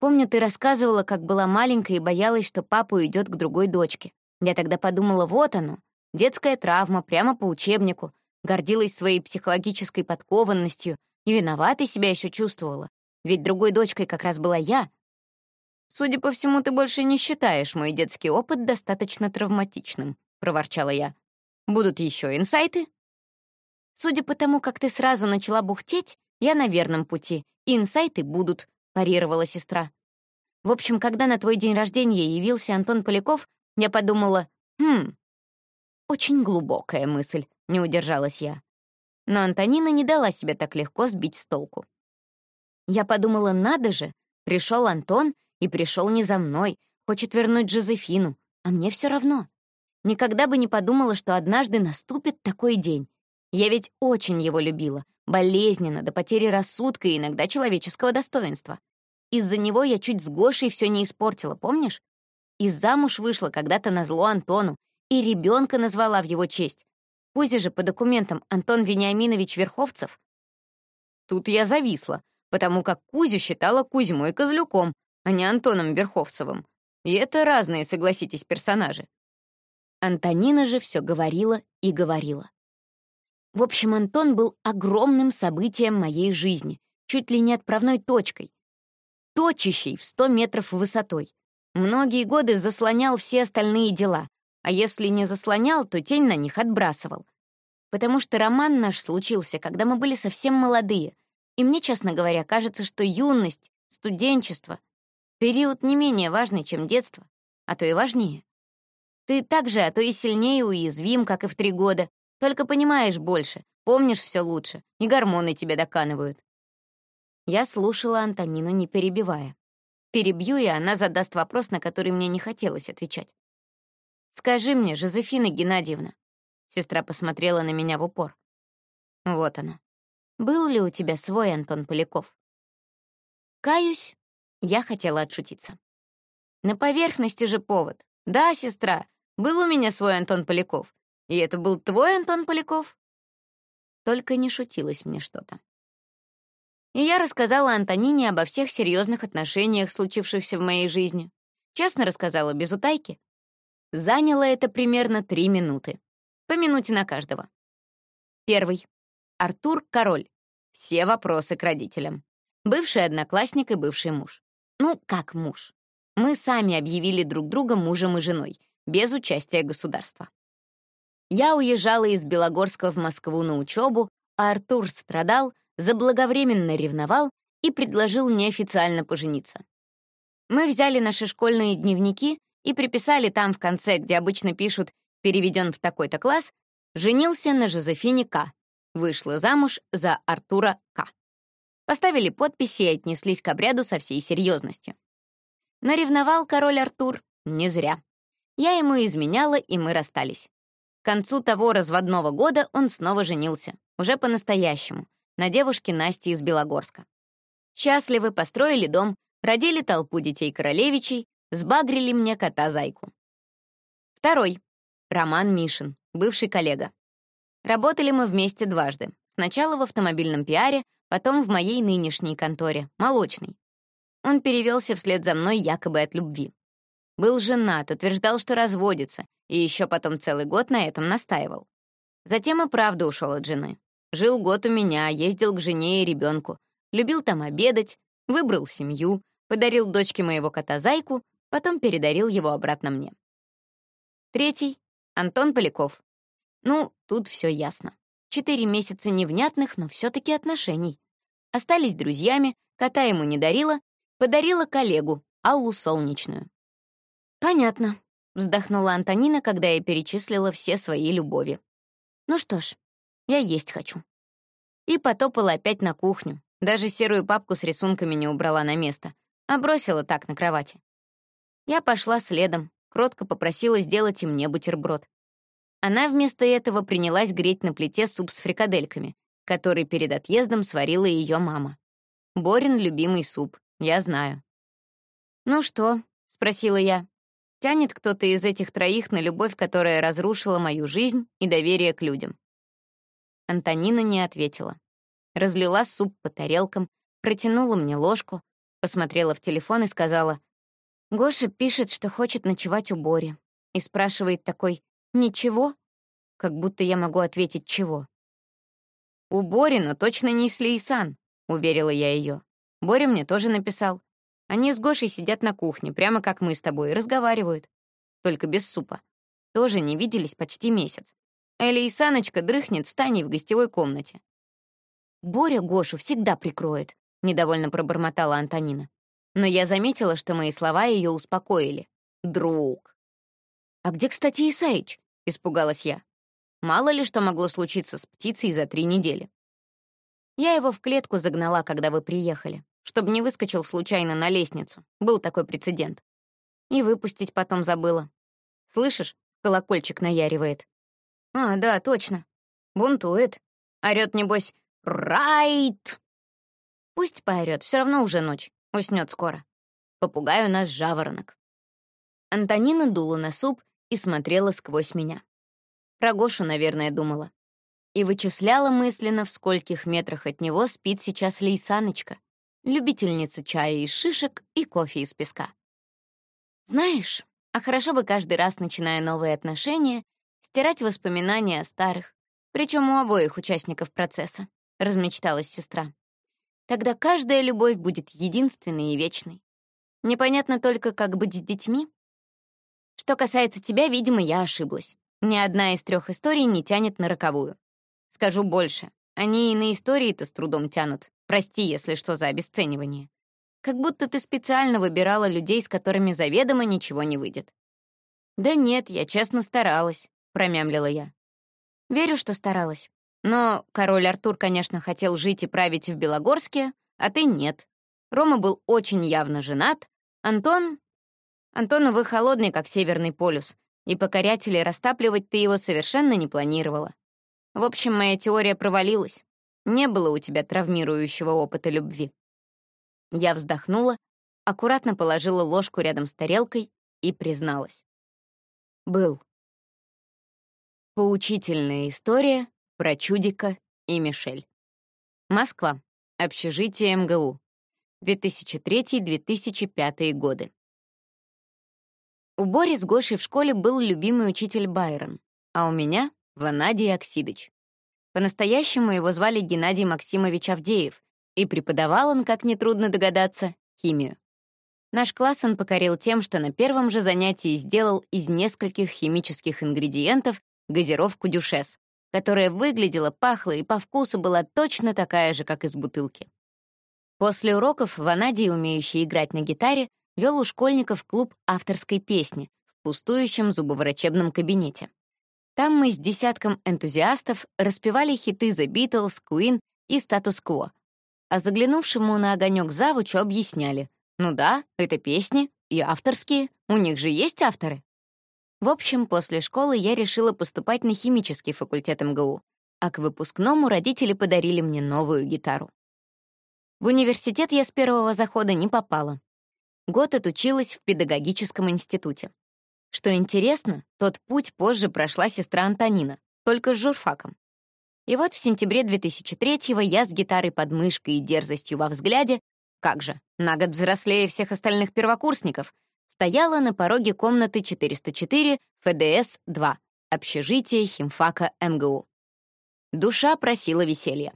Speaker 1: Помню, ты рассказывала, как была маленькая и боялась, что папа уйдет к другой дочке. Я тогда подумала, вот оно, детская травма, прямо по учебнику. Гордилась своей психологической подкованностью и виноватой себя еще чувствовала. Ведь другой дочкой как раз была я. Судя по всему, ты больше не считаешь мой детский опыт достаточно травматичным, проворчала я. Будут еще инсайты? Судя по тому, как ты сразу начала бухтеть, я на верном пути, и инсайты будут, парировала сестра. В общем, когда на твой день рождения явился Антон Поляков, я подумала, хм, очень глубокая мысль, не удержалась я. Но Антонина не дала себе так легко сбить с толку. Я подумала, надо же, пришел Антон и пришел не за мной, хочет вернуть Жозефину, а мне все равно. Никогда бы не подумала, что однажды наступит такой день. Я ведь очень его любила, болезненно, до потери рассудка и иногда человеческого достоинства. Из-за него я чуть с Гошей все не испортила, помнишь? И замуж вышла когда-то на зло Антону, и ребенка назвала в его честь. Пусть же по документам Антон Вениаминович Верховцев. Тут я зависла, потому как Кузю считала Кузьмой Козлюком, а не Антоном Верховцевым. И это разные, согласитесь, персонажи. Антонина же все говорила и говорила. В общем, Антон был огромным событием моей жизни, чуть ли не отправной точкой, точащей в 100 метров высотой. Многие годы заслонял все остальные дела, а если не заслонял, то тень на них отбрасывал. Потому что роман наш случился, когда мы были совсем молодые, и мне, честно говоря, кажется, что юность, студенчество — период не менее важный, чем детство, а то и важнее. Ты так же, а то и сильнее уязвим, как и в три года, только понимаешь больше, помнишь все лучше, и гормоны тебе доканывают. Я слушала Антонину, не перебивая. Перебью, и она задаст вопрос, на который мне не хотелось отвечать. «Скажи мне, Жозефина Геннадьевна». Сестра посмотрела на меня в упор. Вот она. Был ли у тебя свой Антон Поляков? Каюсь, я хотела отшутиться. На поверхности же повод. Да, сестра, был у меня свой Антон Поляков. И это был твой Антон Поляков? Только не шутилось мне что-то. И я рассказала Антонине обо всех серьезных отношениях, случившихся в моей жизни. Честно рассказала, без утайки. Заняло это примерно три минуты. По минуте на каждого. Первый. Артур Король. Все вопросы к родителям. Бывший одноклассник и бывший муж. Ну, как муж? Мы сами объявили друг друга мужем и женой, без участия государства. Я уезжала из Белогорска в Москву на учебу, а Артур страдал, заблаговременно ревновал и предложил неофициально пожениться. Мы взяли наши школьные дневники и приписали там в конце, где обычно пишут «переведен в такой-то класс», женился на Жозефине К. Вышла замуж за Артура К. Поставили подписи и отнеслись к обряду со всей серьезностью. Наревновал король Артур не зря. Я ему изменяла, и мы расстались. К концу того разводного года он снова женился, уже по-настоящему, на девушке Насте из Белогорска. Счастливы, построили дом, родили толпу детей-королевичей, сбагрили мне кота-зайку. Второй. Роман Мишин, бывший коллега. Работали мы вместе дважды. Сначала в автомобильном пиаре, потом в моей нынешней конторе, молочной. Он перевелся вслед за мной якобы от любви. Был женат, утверждал, что разводится, и еще потом целый год на этом настаивал. Затем и правда ушел от жены. Жил год у меня, ездил к жене и ребенку, любил там обедать, выбрал семью, подарил дочке моего кота Зайку, потом передарил его обратно мне. Третий — Антон Поляков. Ну, тут все ясно. Четыре месяца невнятных, но все таки отношений. Остались друзьями, кота ему не дарила, подарила коллегу, Аллу Солнечную. «Понятно», — вздохнула Антонина, когда я перечислила все свои любови. «Ну что ж, я есть хочу». И потопала опять на кухню. Даже серую папку с рисунками не убрала на место, а бросила так на кровати. Я пошла следом, кротко попросила сделать и мне бутерброд. Она вместо этого принялась греть на плите суп с фрикадельками, который перед отъездом сварила ее мама. Борин — любимый суп, я знаю. «Ну что?» — спросила я. Тянет кто-то из этих троих на любовь, которая разрушила мою жизнь и доверие к людям. Антонина не ответила. Разлила суп по тарелкам, протянула мне ложку, посмотрела в телефон и сказала, «Гоша пишет, что хочет ночевать у Бори». И спрашивает такой, «Ничего?» Как будто я могу ответить «Чего?». «У Бори, но точно не с Лейсан», — уверила я ее. Боря мне тоже написал. Они с Гошей сидят на кухне, прямо как мы с тобой, и разговаривают. Только без супа. Тоже не виделись почти месяц. Эля и Саночка дрыхнет с Таней в гостевой комнате. «Боря Гошу всегда прикроет», — недовольно пробормотала Антонина. Но я заметила, что мои слова ее успокоили. «Друг». «А где, кстати, Исаич?» — испугалась я. Мало ли что могло случиться с птицей за три недели. Я его в клетку загнала, когда вы приехали чтобы не выскочил случайно на лестницу. Был такой прецедент. И выпустить потом забыла. Слышишь, колокольчик наяривает. А, да, точно. Бунтует. Орёт, небось, «Райт!» Пусть поорёт, все равно уже ночь. Уснет скоро. Попугай у нас жаворонок. Антонина дула на суп и смотрела сквозь меня. Про Гошу, наверное, думала. И вычисляла мысленно, в скольких метрах от него спит сейчас Лейсаночка любительница чая из шишек и кофе из песка. Знаешь, а хорошо бы каждый раз, начиная новые отношения, стирать воспоминания о старых, причем у обоих участников процесса, размечталась сестра. Тогда каждая любовь будет единственной и вечной. Непонятно только, как быть с детьми. Что касается тебя, видимо, я ошиблась. Ни одна из трех историй не тянет на роковую. Скажу больше. Они и на истории-то с трудом тянут. Прости, если что, за обесценивание. Как будто ты специально выбирала людей, с которыми заведомо ничего не выйдет. «Да нет, я честно старалась», — промямлила я. «Верю, что старалась. Но король Артур, конечно, хотел жить и править в Белогорске, а ты нет. Рома был очень явно женат. Антон... Антон, вы холодный, как Северный полюс, и покорять или растапливать ты его совершенно не планировала. В общем, моя теория провалилась. Не было у тебя травмирующего опыта любви. Я вздохнула, аккуратно положила ложку рядом с тарелкой и призналась. Был. Поучительная история про Чудика и Мишель. Москва. Общежитие МГУ. 2003-2005 годы. У Бори с Гошей в школе был любимый учитель Байрон, а у меня — Ванадий Оксидыч. По-настоящему его звали Геннадий Максимович Авдеев, и преподавал он, как нетрудно догадаться, химию. Наш класс он покорил тем, что на первом же занятии сделал из нескольких химических ингредиентов газировку дюшес, которая выглядела, пахла и по вкусу была точно такая же, как из бутылки. После уроков Ванадий, умеющий играть на гитаре, вел у школьников клуб авторской песни в пустующем зубоврачебном кабинете. Там мы с десятком энтузиастов распевали хиты The Beatles, Queen и Quo. А заглянувшему на огонек завучу объясняли, ну да, это песни и авторские, у них же есть авторы. В общем, после школы я решила поступать на химический факультет МГУ, а к выпускному родители подарили мне новую гитару. В университет я с первого захода не попала. Год отучилась в педагогическом институте. Что интересно, тот путь позже прошла сестра Антонина, только с журфаком. И вот в сентябре 2003-го я с гитарой под мышкой и дерзостью во взгляде, как же, на год взрослее всех остальных первокурсников, стояла на пороге комнаты 404 ФДС-2, общежитие химфака МГУ. Душа просила веселья.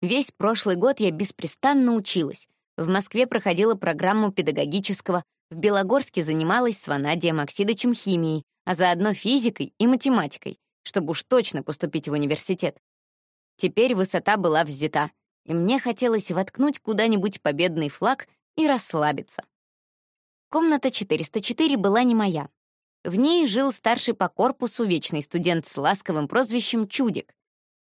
Speaker 1: Весь прошлый год я беспрестанно училась. В Москве проходила программу педагогического, в Белогорске занималась с Ванадием Оксидовичем химией, а заодно физикой и математикой, чтобы уж точно поступить в университет. Теперь высота была взята, и мне хотелось воткнуть куда-нибудь победный флаг и расслабиться. Комната 404 была не моя. В ней жил старший по корпусу вечный студент с ласковым прозвищем Чудик.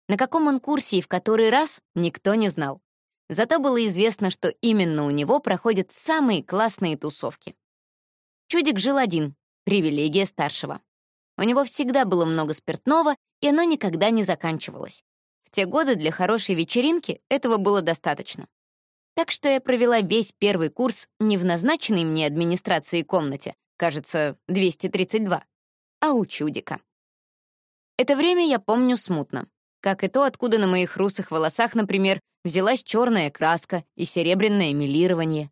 Speaker 1: На каком он курсе и в который раз, никто не знал. Зато было известно, что именно у него проходят самые классные тусовки. Чудик жил один, привилегия старшего. У него всегда было много спиртного, и оно никогда не заканчивалось. В те годы для хорошей вечеринки этого было достаточно. Так что я провела весь первый курс не в назначенной мне администрации комнате, кажется, 232, а у Чудика. Это время я помню смутно как и то, откуда на моих русых волосах, например, взялась черная краска и серебряное милирование.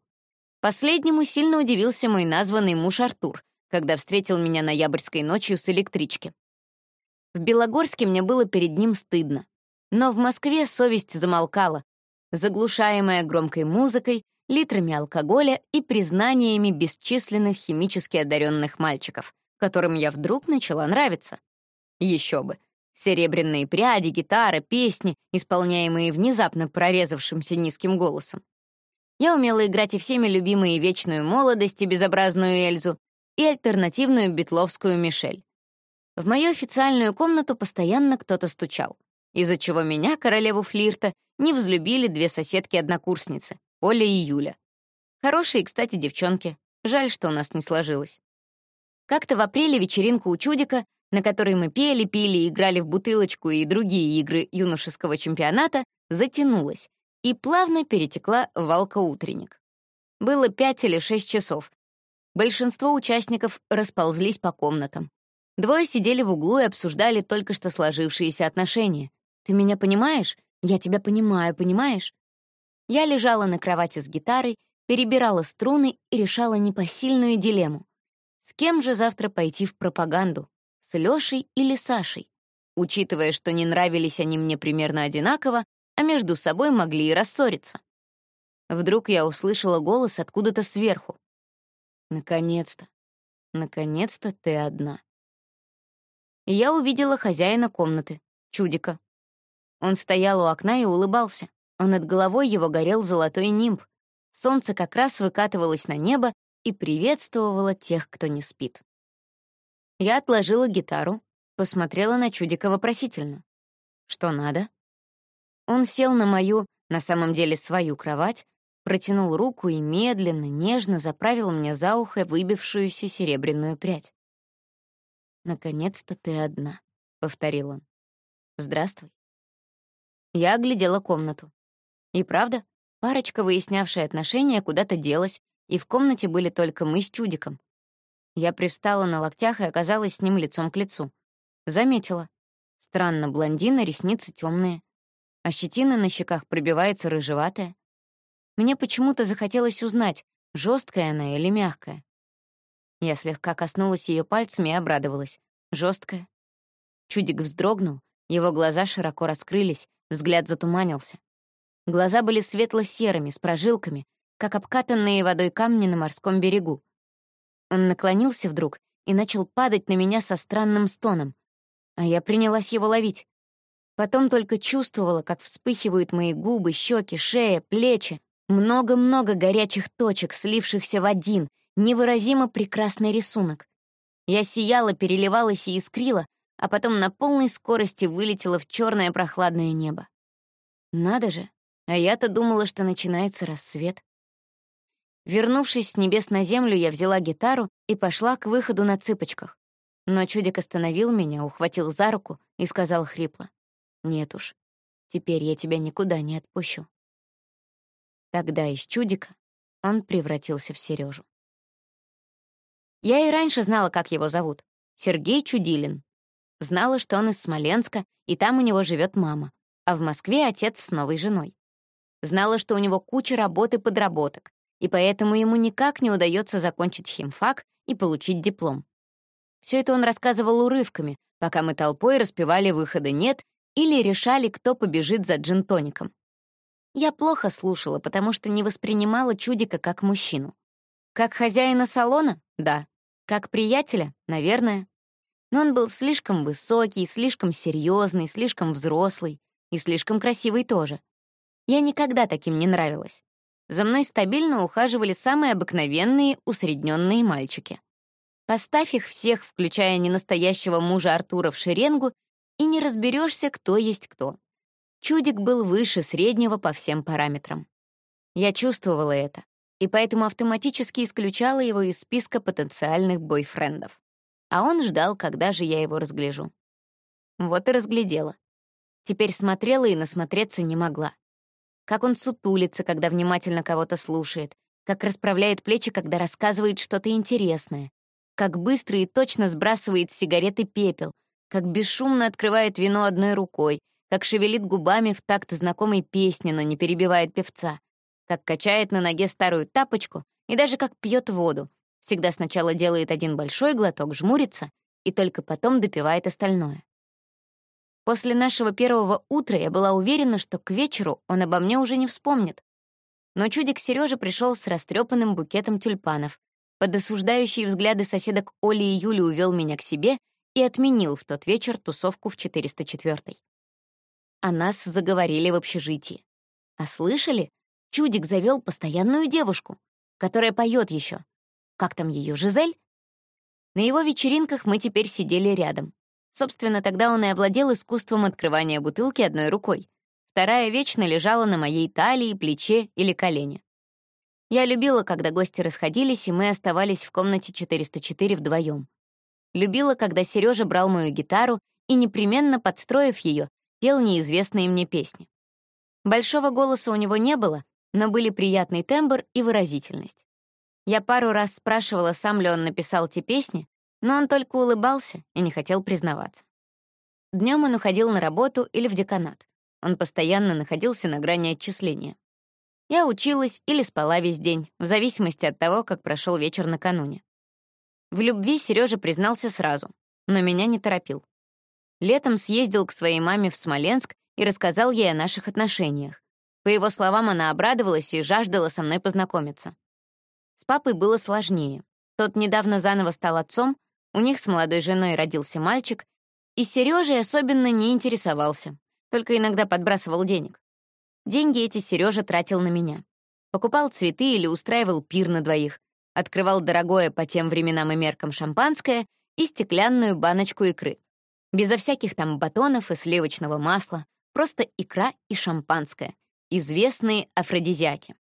Speaker 1: Последнему сильно удивился мой названный муж Артур, когда встретил меня ноябрьской ночью с электрички. В Белогорске мне было перед ним стыдно. Но в Москве совесть замолкала, заглушаемая громкой музыкой, литрами алкоголя и признаниями бесчисленных химически одаренных мальчиков, которым я вдруг начала нравиться. Еще бы, Серебряные пряди, гитара, песни, исполняемые внезапно прорезавшимся низким голосом. Я умела играть и всеми любимые «Вечную молодость» и «Безобразную Эльзу», и альтернативную битловскую Мишель. В мою официальную комнату постоянно кто-то стучал, из-за чего меня, королеву флирта, не взлюбили две соседки-однокурсницы, Оля и Юля. Хорошие, кстати, девчонки. Жаль, что у нас не сложилось. Как-то в апреле вечеринка у Чудика на которой мы пели, пили, играли в бутылочку и другие игры юношеского чемпионата, затянулась и плавно перетекла в алкоутренник. Было пять или шесть часов. Большинство участников расползлись по комнатам. Двое сидели в углу и обсуждали только что сложившиеся отношения. «Ты меня понимаешь? Я тебя понимаю, понимаешь?» Я лежала на кровати с гитарой, перебирала струны и решала непосильную дилемму. С кем же завтра пойти в пропаганду? с Лёшей или Сашей, учитывая, что не нравились они мне примерно одинаково, а между собой могли и рассориться. Вдруг я услышала голос откуда-то сверху. «Наконец-то! Наконец-то ты одна!» Я увидела хозяина комнаты, Чудика. Он стоял у окна и улыбался, а над головой его горел золотой нимб. Солнце как раз выкатывалось на небо и приветствовало тех, кто не спит. Я отложила гитару, посмотрела на чудика вопросительно. «Что надо?» Он сел на мою, на самом деле свою кровать, протянул руку и медленно, нежно заправил мне за ухо выбившуюся серебряную прядь. «Наконец-то ты одна», — повторил он. «Здравствуй». Я оглядела комнату. И правда, парочка, выяснявшая отношения, куда-то делась, и в комнате были только мы с Чудиком. Я привстала на локтях и оказалась с ним лицом к лицу. Заметила. Странно, блондина, ресницы темные, а щетина на щеках пробивается рыжеватая. Мне почему-то захотелось узнать, жесткая она или мягкая. Я слегка коснулась ее пальцами и обрадовалась. Жесткая. Чудик вздрогнул, его глаза широко раскрылись, взгляд затуманился. Глаза были светло-серыми, с прожилками, как обкатанные водой камни на морском берегу. Он наклонился вдруг и начал падать на меня со странным стоном, а я принялась его ловить. Потом только чувствовала, как вспыхивают мои губы, щеки, шея, плечи. Много-много горячих точек, слившихся в один, Невыразимо прекрасный рисунок. Я сияла, переливалась и искрила, а потом на полной скорости вылетела в черное прохладное небо. Надо же, а я-то думала, что начинается рассвет. Вернувшись с небес на землю, я взяла гитару и пошла к выходу на цыпочках. Но чудик остановил меня, ухватил за руку и сказал хрипло. «Нет уж, теперь я тебя никуда не отпущу». Тогда из чудика он превратился в Сережу. Я и раньше знала, как его зовут. Сергей Чудилин. Знала, что он из Смоленска, и там у него живет мама, а в Москве отец с новой женой. Знала, что у него куча работы и подработок, и поэтому ему никак не удается закончить химфак и получить диплом. Все это он рассказывал урывками, пока мы толпой распевали «Выхода нет» или решали, кто побежит за джинтоником. Я плохо слушала, потому что не воспринимала чудика как мужчину. Как хозяина салона? Да. Как приятеля? Наверное. Но он был слишком высокий, слишком серьезный, слишком взрослый и слишком красивый тоже. Я никогда таким не нравилась. За мной стабильно ухаживали самые обыкновенные усредненные мальчики. Поставь их всех, включая ненастоящего мужа Артура в шеренгу, и не разберешься, кто есть кто. Чудик был выше среднего по всем параметрам. Я чувствовала это, и поэтому автоматически исключала его из списка потенциальных бойфрендов. А он ждал, когда же я его разгляжу. Вот и разглядела. Теперь смотрела и насмотреться не могла как он сутулится, когда внимательно кого-то слушает, как расправляет плечи, когда рассказывает что-то интересное, как быстро и точно сбрасывает с сигареты пепел, как бесшумно открывает вино одной рукой, как шевелит губами в такт знакомой песни, но не перебивает певца, как качает на ноге старую тапочку и даже как пьет воду. Всегда сначала делает один большой глоток, жмурится и только потом допивает остальное. После нашего первого утра я была уверена, что к вечеру он обо мне уже не вспомнит. Но чудик Сережа пришел с растрепанным букетом тюльпанов. Под осуждающие взгляды соседок Оли и Юли увел меня к себе и отменил в тот вечер тусовку в 404-й. О нас заговорили в общежитии. А слышали? Чудик завел постоянную девушку, которая поет еще. Как там ее, Жизель? На его вечеринках мы теперь сидели рядом. Собственно, тогда он и овладел искусством открывания бутылки одной рукой. Вторая вечно лежала на моей талии, плече или колене. Я любила, когда гости расходились, и мы оставались в комнате 404 вдвоем. Любила, когда Сережа брал мою гитару и, непременно подстроив ее, пел неизвестные мне песни. Большого голоса у него не было, но были приятный тембр и выразительность. Я пару раз спрашивала, сам ли он написал те песни, но он только улыбался и не хотел признаваться. Днем он уходил на работу или в деканат. Он постоянно находился на грани отчисления. Я училась или спала весь день, в зависимости от того, как прошел вечер накануне. В любви Сережа признался сразу, но меня не торопил. Летом съездил к своей маме в Смоленск и рассказал ей о наших отношениях. По его словам, она обрадовалась и жаждала со мной познакомиться. С папой было сложнее. Тот недавно заново стал отцом, у них с молодой женой родился мальчик, и Сережей особенно не интересовался, только иногда подбрасывал денег. Деньги эти Сережа тратил на меня. Покупал цветы или устраивал пир на двоих, открывал дорогое по тем временам и меркам шампанское и стеклянную баночку икры. Безо всяких там батонов и сливочного масла, просто икра и шампанское, известные афродизиаки.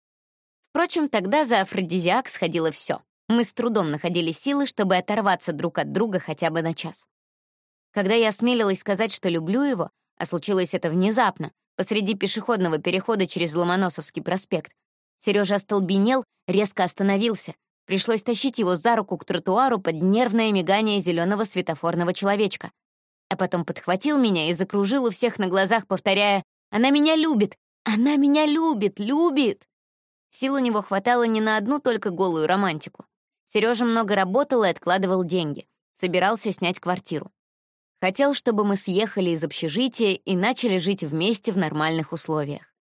Speaker 1: Впрочем, тогда за афродизиак сходило все. Мы с трудом находили силы, чтобы оторваться друг от друга хотя бы на час. Когда я осмелилась сказать, что люблю его, а случилось это внезапно, посреди пешеходного перехода через Ломоносовский проспект, Сережа остолбенел, резко остановился. Пришлось тащить его за руку к тротуару под нервное мигание зеленого светофорного человечка. А потом подхватил меня и закружил у всех на глазах, повторяя «Она меня любит! Она меня любит! Любит!» Сил у него хватало не на одну только голую романтику. Сережа много работал и откладывал деньги. Собирался снять квартиру. Хотел, чтобы мы съехали из общежития и начали жить вместе в нормальных условиях.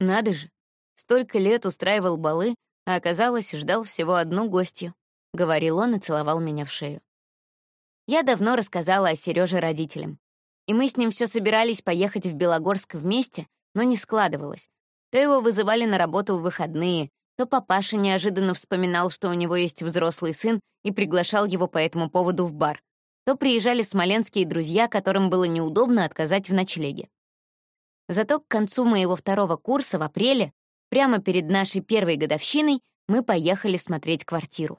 Speaker 1: Надо же, столько лет устраивал балы, а оказалось, ждал всего одну гостью. Говорил он и целовал меня в шею. Я давно рассказала о Сереже родителям. И мы с ним все собирались поехать в Белогорск вместе, но не складывалось. То его вызывали на работу в выходные, то папаша неожиданно вспоминал, что у него есть взрослый сын, и приглашал его по этому поводу в бар, то приезжали смоленские друзья, которым было неудобно отказать в ночлеге. Зато к концу моего второго курса в апреле, прямо перед нашей первой годовщиной, мы поехали смотреть квартиру.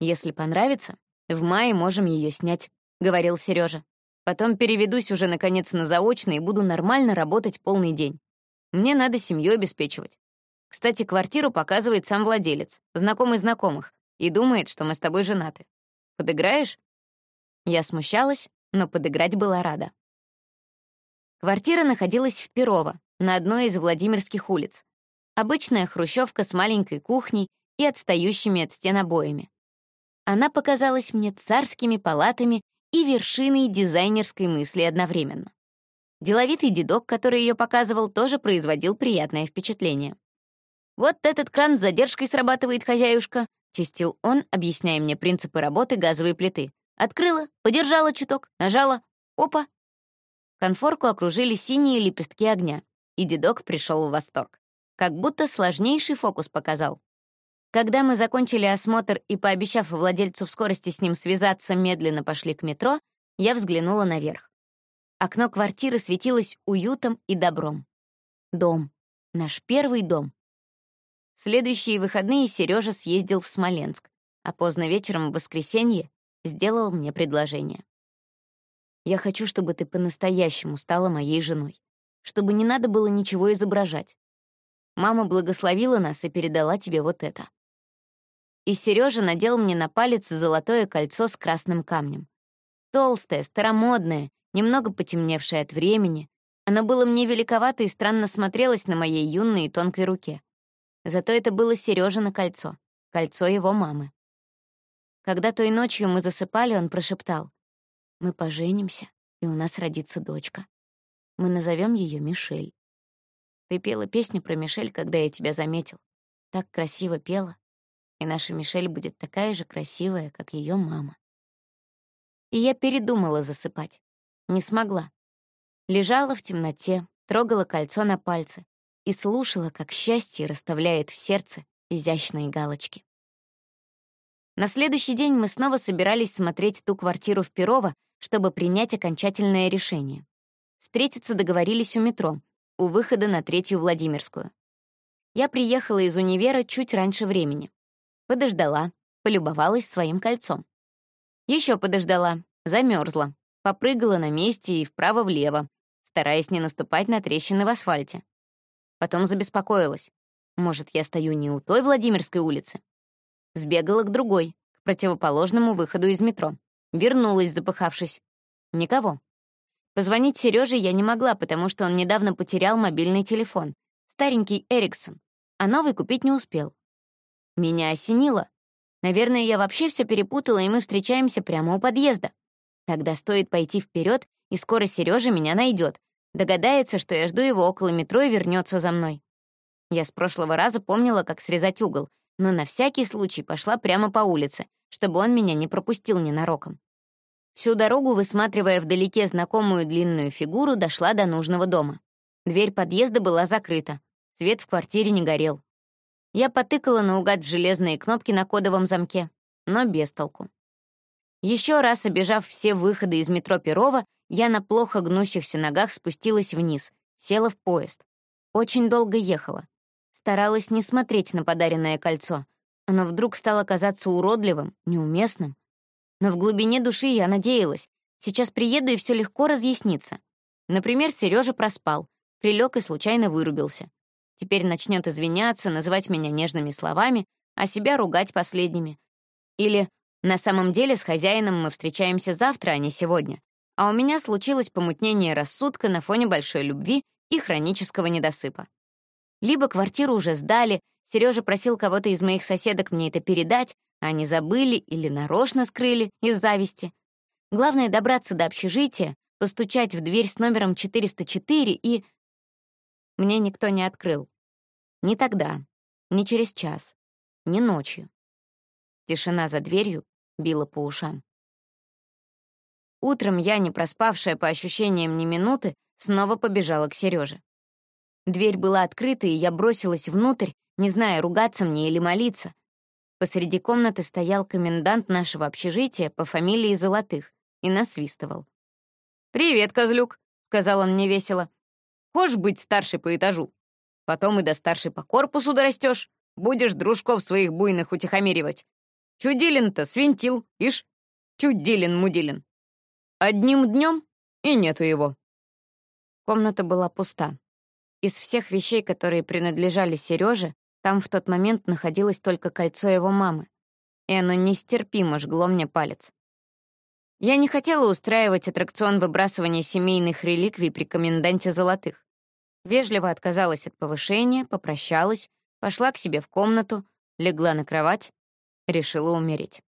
Speaker 1: «Если понравится, в мае можем ее снять», — говорил Сережа. «Потом переведусь уже, наконец, на заочный и буду нормально работать полный день. Мне надо семью обеспечивать. Кстати, квартиру показывает сам владелец, знакомый знакомых, и думает, что мы с тобой женаты. Подыграешь?» Я смущалась, но подыграть была рада. Квартира находилась в Перово, на одной из Владимирских улиц. Обычная хрущевка с маленькой кухней и отстающими от стен обоями. Она показалась мне царскими палатами и вершиной дизайнерской мысли одновременно. Деловитый дедок, который ее показывал, тоже производил приятное впечатление. «Вот этот кран с задержкой срабатывает, хозяюшка», — чистил он, объясняя мне принципы работы газовой плиты. Открыла, подержала чуток, нажала. Опа! Конфорку окружили синие лепестки огня, и дедок пришел в восторг. Как будто сложнейший фокус показал. Когда мы закончили осмотр и, пообещав владельцу в скорости с ним связаться, медленно пошли к метро, я взглянула наверх. Окно квартиры светилось уютом и добром. Дом. Наш первый дом. В следующие выходные Сережа съездил в Смоленск, а поздно вечером в воскресенье сделал мне предложение. «Я хочу, чтобы ты по-настоящему стала моей женой, чтобы не надо было ничего изображать. Мама благословила нас и передала тебе вот это». И Сережа надел мне на палец золотое кольцо с красным камнем. Толстое, старомодное, немного потемневшее от времени. Оно было мне великовато и странно смотрелось на моей юной и тонкой руке. Зато это было Сережа кольцо, кольцо его мамы. Когда той ночью мы засыпали, он прошептал. «Мы поженимся, и у нас родится дочка. Мы назовем ее Мишель. Ты пела песню про Мишель, когда я тебя заметил. Так красиво пела. И наша Мишель будет такая же красивая, как ее мама». И я передумала засыпать. Не смогла. Лежала в темноте, трогала кольцо на пальце и слушала, как счастье расставляет в сердце изящные галочки. На следующий день мы снова собирались смотреть ту квартиру в Перово, чтобы принять окончательное решение. Встретиться договорились у метро, у выхода на Третью Владимирскую. Я приехала из универа чуть раньше времени. Подождала, полюбовалась своим кольцом. Еще подождала, замерзла, попрыгала на месте и вправо-влево, стараясь не наступать на трещины в асфальте. Потом забеспокоилась. Может, я стою не у той Владимирской улицы? Сбегала к другой, к противоположному выходу из метро. Вернулась, запыхавшись. Никого. Позвонить Сереже я не могла, потому что он недавно потерял мобильный телефон. Старенький Эриксон. А новый купить не успел. Меня осенило. Наверное, я вообще все перепутала, и мы встречаемся прямо у подъезда. Тогда стоит пойти вперед, и скоро Сережа меня найдет. Догадается, что я жду его около метро и вернется за мной. Я с прошлого раза помнила, как срезать угол, но на всякий случай пошла прямо по улице, чтобы он меня не пропустил ненароком. Всю дорогу, высматривая вдалеке знакомую длинную фигуру, дошла до нужного дома. Дверь подъезда была закрыта, свет в квартире не горел. Я потыкала наугад в железные кнопки на кодовом замке, но без толку. Еще раз обежав все выходы из метро Перова, я на плохо гнущихся ногах спустилась вниз, села в поезд. Очень долго ехала. Старалась не смотреть на подаренное кольцо. Оно вдруг стало казаться уродливым, неуместным. Но в глубине души я надеялась. Сейчас приеду, и все легко разъяснится. Например, Сережа проспал, прилег и случайно вырубился. Теперь начнет извиняться, называть меня нежными словами, а себя ругать последними. Или на самом деле с хозяином мы встречаемся завтра, а не сегодня. А у меня случилось помутнение рассудка на фоне большой любви и хронического недосыпа. Либо квартиру уже сдали, Сережа просил кого-то из моих соседок мне это передать, они забыли или нарочно скрыли из зависти. Главное — добраться до общежития, постучать в дверь с номером 404 и... Мне никто не открыл. Ни тогда, ни через час, ни ночью. Тишина за дверью била по ушам. Утром я, не проспавшая по ощущениям ни минуты, снова побежала к Сереже. Дверь была открыта, и я бросилась внутрь, не зная, ругаться мне или молиться. Посреди комнаты стоял комендант нашего общежития по фамилии Золотых и насвистывал. «Привет, козлюк», — сказал он мне весело. «Хочешь быть старшей по этажу? Потом и до старшей по корпусу дорастешь, будешь дружков своих буйных утихомиривать. Чудилин-то свинтил, ишь, чудилин-мудилин. Одним днем и нету его». Комната была пуста. Из всех вещей, которые принадлежали Сереже, там в тот момент находилось только кольцо его мамы, и оно нестерпимо жгло мне палец. Я не хотела устраивать аттракцион выбрасывания семейных реликвий при коменданте золотых. Вежливо отказалась от повышения, попрощалась, пошла к себе в комнату, легла на кровать, решила умереть.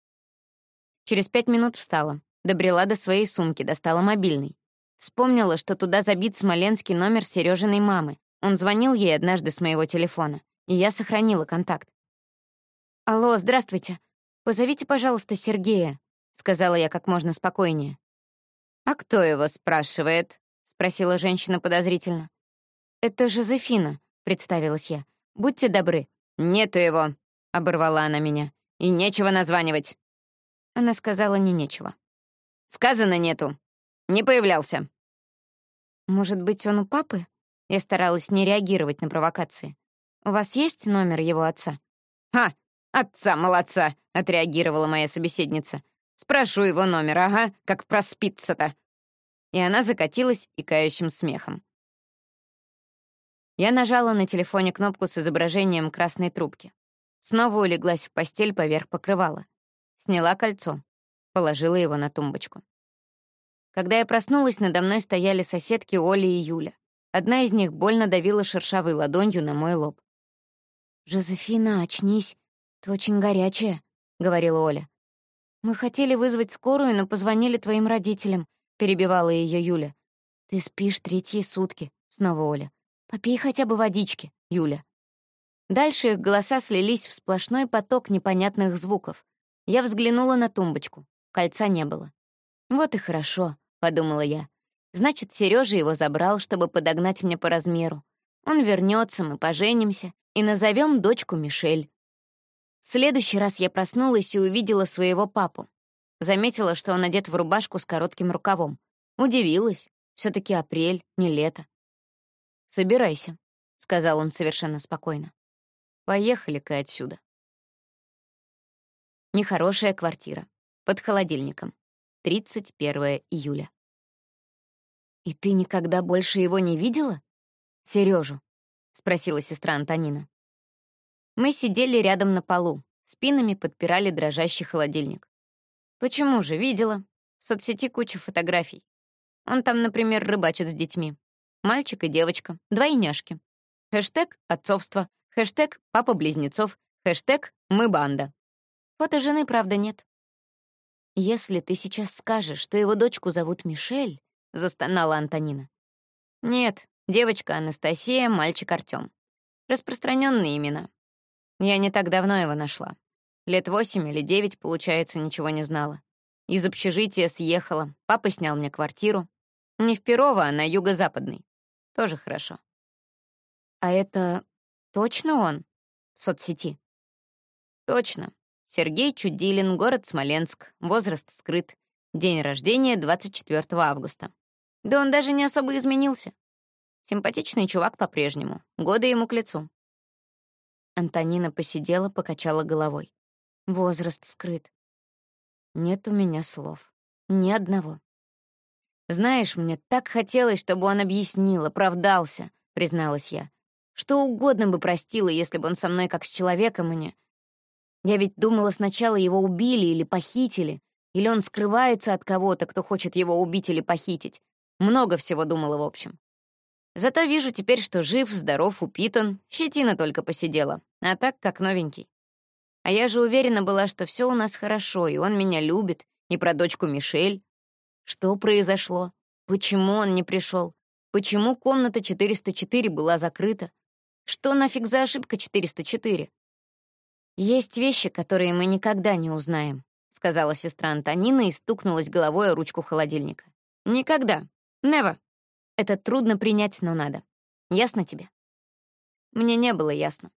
Speaker 1: Через пять минут встала, добрела до своей сумки, достала мобильный. Вспомнила, что туда забит смоленский номер Сережиной мамы. Он звонил ей однажды с моего телефона и я сохранила контакт. «Алло, здравствуйте. Позовите, пожалуйста, Сергея», — сказала я как можно спокойнее. «А кто его спрашивает?» — спросила женщина подозрительно. «Это Жозефина», — представилась я. «Будьте добры». «Нету его», — оборвала она меня. «И нечего названивать». Она сказала не нечего. «Сказано нету. Не появлялся». «Может быть, он у папы?» Я старалась не реагировать на провокации. «У вас есть номер его отца?» «Ха! Отца-молодца!» — отреагировала моя собеседница. «Спрошу его номер, ага, как проспится-то!» И она закатилась икающим смехом. Я нажала на телефоне кнопку с изображением красной трубки. Снова улеглась в постель поверх покрывала. Сняла кольцо. Положила его на тумбочку. Когда я проснулась, надо мной стояли соседки Оля и Юля. Одна из них больно давила шершавой ладонью на мой лоб. «Жозефина, очнись, ты очень горячая», — говорила Оля. «Мы хотели вызвать скорую, но позвонили твоим родителям», — перебивала ее Юля. «Ты спишь третьи сутки», — снова Оля. «Попей хотя бы водички, Юля». Дальше их голоса слились в сплошной поток непонятных звуков. Я взглянула на тумбочку. Кольца не было. «Вот и хорошо», — подумала я. «Значит, Сережа его забрал, чтобы подогнать мне по размеру. Он вернется, мы поженимся, и назовем дочку Мишель. В следующий раз я проснулась и увидела своего папу. Заметила, что он одет в рубашку с коротким рукавом. Удивилась. все таки апрель, не лето. «Собирайся», — сказал он совершенно спокойно. «Поехали-ка отсюда». Нехорошая квартира. Под холодильником. 31 июля. «И ты никогда больше его не видела? Сережу? — спросила сестра Антонина. Мы сидели рядом на полу, спинами подпирали дрожащий холодильник. «Почему же? Видела. В соцсети куча фотографий. Он там, например, рыбачит с детьми. Мальчик и девочка, двойняшки. Хэштег «отцовство», хэштег «папа-близнецов», хэштег «мы банда». Фото жены, правда, нет. «Если ты сейчас скажешь, что его дочку зовут Мишель», — застонала Антонина. «Нет, Девочка Анастасия, мальчик Артём. Распространенные имена. Я не так давно его нашла. Лет восемь или девять, получается, ничего не знала. Из общежития съехала, папа снял мне квартиру. Не в Перово, а на юго-западный. Тоже хорошо. А это точно он в соцсети? Точно. Сергей Чудилин, город Смоленск, возраст скрыт. День рождения 24 августа. Да он даже не особо изменился. Симпатичный чувак по-прежнему. Годы ему к лицу. Антонина посидела, покачала головой. Возраст скрыт. Нет у меня слов. Ни одного. «Знаешь, мне так хотелось, чтобы он объяснил, оправдался», — призналась я. «Что угодно бы простила, если бы он со мной как с человеком, и не...» Я ведь думала, сначала его убили или похитили, или он скрывается от кого-то, кто хочет его убить или похитить. Много всего думала, в общем. Зато вижу теперь, что жив, здоров, упитан, щетина только посидела, а так как новенький. А я же уверена была, что все у нас хорошо, и он меня любит, и про дочку Мишель. Что произошло? Почему он не пришел? Почему комната 404 была закрыта? Что нафиг за ошибка 404? Есть вещи, которые мы никогда не узнаем, сказала сестра Антонина и стукнулась головой о ручку холодильника. Никогда. Never. Это трудно принять, но надо. Ясно тебе? Мне не было ясно.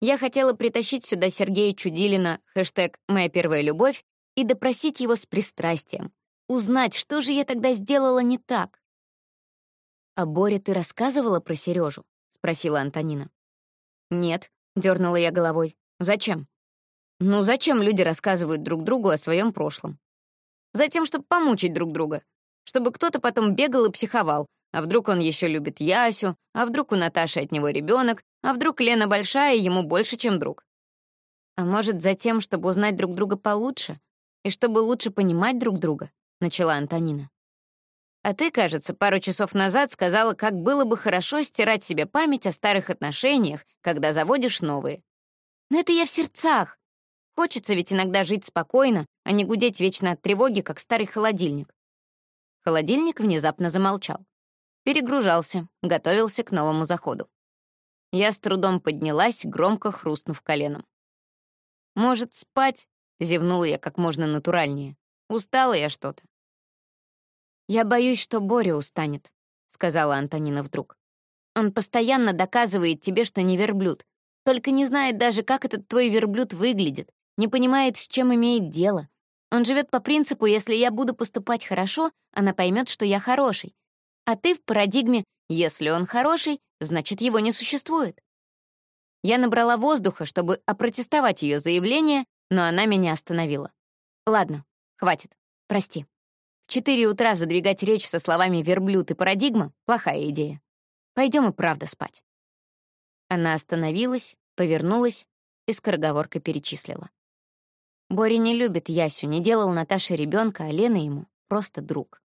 Speaker 1: Я хотела притащить сюда Сергея Чудилина, хэштег «Моя первая любовь», и допросить его с пристрастием. Узнать, что же я тогда сделала не так. «А Боре ты рассказывала про Сережу? спросила Антонина. «Нет», — дернула я головой. «Зачем?» «Ну, зачем люди рассказывают друг другу о своем прошлом?» «Затем, чтобы помучить друг друга. Чтобы кто-то потом бегал и психовал. А вдруг он еще любит Ясю? А вдруг у Наташи от него ребенок? А вдруг Лена большая и ему больше, чем друг? А может, за тем, чтобы узнать друг друга получше? И чтобы лучше понимать друг друга?» — начала Антонина. «А ты, кажется, пару часов назад сказала, как было бы хорошо стирать себе память о старых отношениях, когда заводишь новые. Но это я в сердцах. Хочется ведь иногда жить спокойно, а не гудеть вечно от тревоги, как старый холодильник». Холодильник внезапно замолчал. Перегружался, готовился к новому заходу. Я с трудом поднялась, громко хрустнув коленом. «Может, спать?» — зевнула я как можно натуральнее. «Устала я что-то». «Я боюсь, что Боря устанет», — сказала Антонина вдруг. «Он постоянно доказывает тебе, что не верблюд. Только не знает даже, как этот твой верблюд выглядит, не понимает, с чем имеет дело. Он живет по принципу, если я буду поступать хорошо, она поймет, что я хороший. А ты в парадигме «если он хороший, значит, его не существует». Я набрала воздуха, чтобы опротестовать ее заявление, но она меня остановила. «Ладно, хватит, прости. В четыре утра задвигать речь со словами «верблюд» и «парадигма» — плохая идея. Пойдем и правда спать». Она остановилась, повернулась и скороговоркой перечислила. Боря не любит Ясю, не делал Наташе ребенка, а Лена ему просто друг.